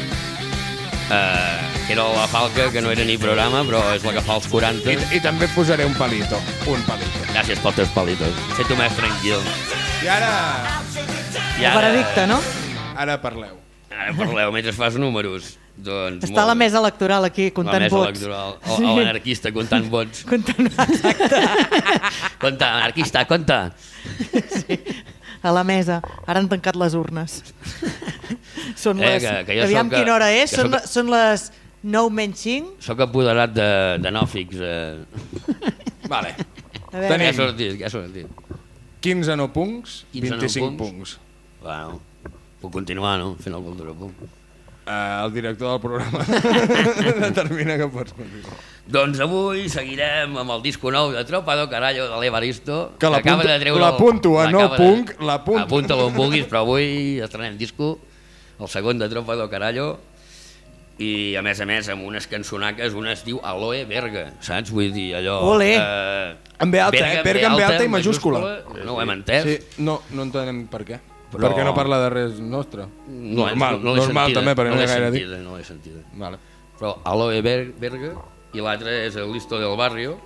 Uh, que era la falca, que no era ni programa, però és la que fa els 40. I, I també posaré un palito. Un palito. Gràcies pels teus palitos. Tu més tranquil. I ara... I El veredicte, no? Ara parleu. Ara parleu mentre fas números. Doncs Està molt la mesa electoral aquí, comptant la mesa vots. electoral. O, o l'anarquista comptant vots. [laughs] Comptant, exacte. [laughs] Compta, anarquista, compta. A la mesa. Ara han tancat les urnes. [laughs] Són Eh, les... que- que jo Aviam soc- quina hora és. que Són, soc- són les 9 menys 5. Sóc apoderat de, de nòfics. Eh. [laughs] Vale. A veure, Tenim sortit? Què ha sortit? 15 no punts, 15 no 25 punts. punts. Bueno, puc continuar, no? Fent el cultura punt. Uh, el director del programa [laughs] determina que pots continuar. Doncs avui seguirem amb el disco nou de Tropado Carallo de l'Evaristo. Que l'apunto- acaba de treure l'apunto a no de- punk, l'apunto. Apunta-lo on vulguis, però avui estrenem disco, el segon de Tropado Carallo, i a més a més amb unes cançonaques, una es diu Aloe Berga, saps? Vull dir, allò... Ole. Eh, En B alta, eh? Berga en B alta i majúscula. No ho hem entès. Sí, no, no entenem per què. Però- Perquè no parla de res nostre. No, normal, no, no normal sentida, també, perquè no, ha gaire a dir. sentida, No l'he sentida. Vale. Però Aloe Ber- Berga i l'altre és el Listo del Barrio,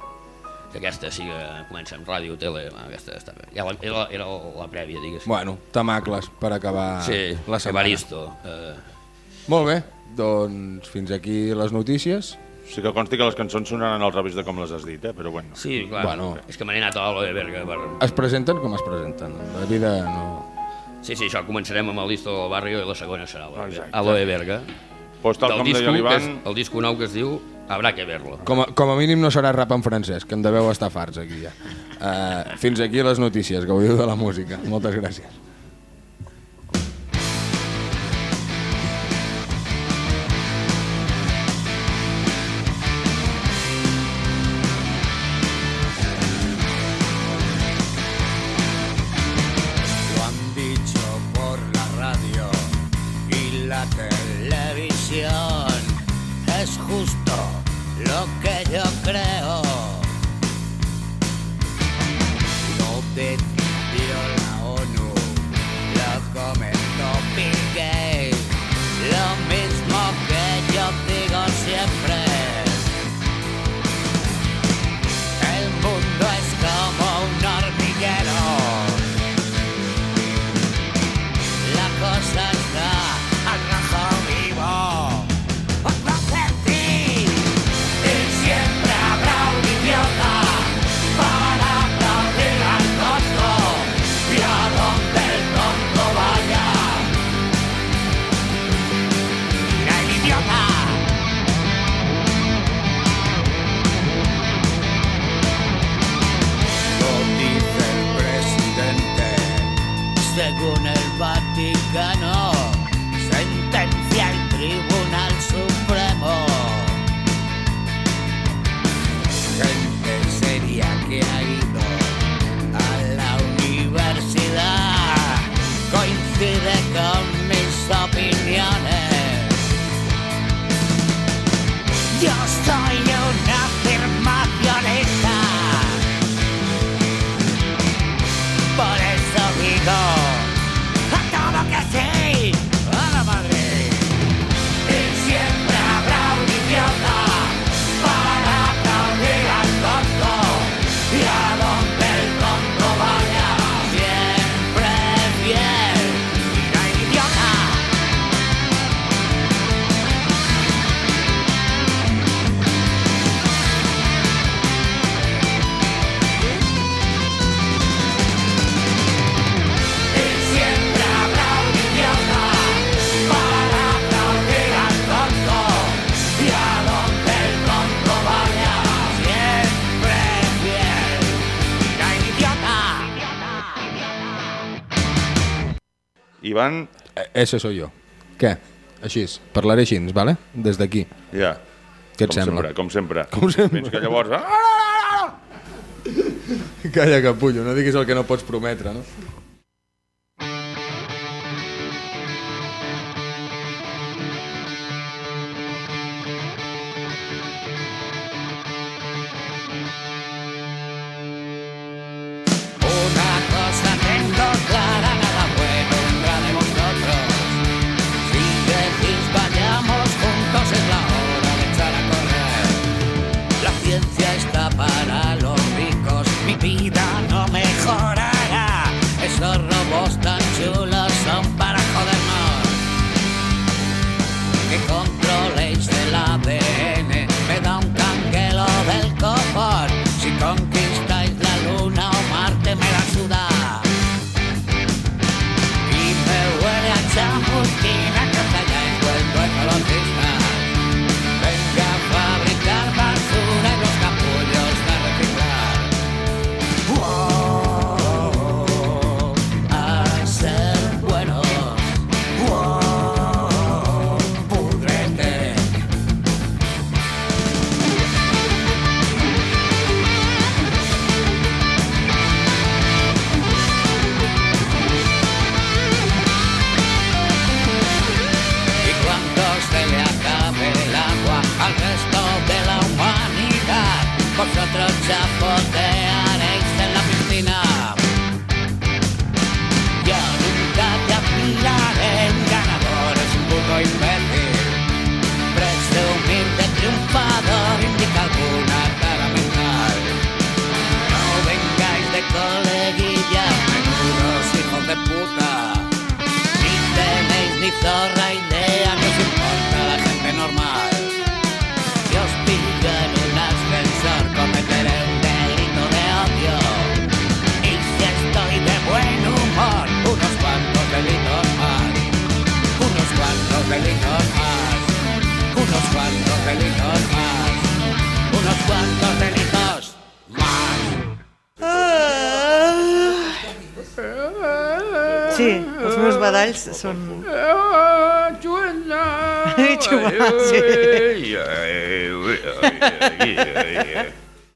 que aquesta sí que comença amb ràdio, tele, aquesta està bé. Ja la, era, era la prèvia, diguéssim. Bueno, tamacles per acabar sí, la setmana. Evaristo. Eh, Molt bé, doncs fins aquí les notícies. Sí que consti que les cançons sonaran al revés de com les has dit, eh? però bueno. sí, clar, Bueno. és que me n'he anat a Aloe Berga. Per... Es presenten com es presenten. La vida no... Sí, sí, això començarem amb el Listo del Barrio i la segona serà. Aloe Berga. Pues tal Del com disco, deia l'Ivan, el disco nou que es diu Habrá que verlo. Com a, com a mínim no serà rap en francès, que en deveu estar farts aquí ja. Uh, fins aquí les notícies, gaudiu de la música. Moltes gràcies. Ese soy yo. Què? Així, parlaré així, vale? des d'aquí. Ja. Què et com sembla? Sempre, com sempre. Com sempre. Fins que llavors... Ah! Calla, capullo, no diguis el que no pots prometre, no? son. [laughs] Chumas.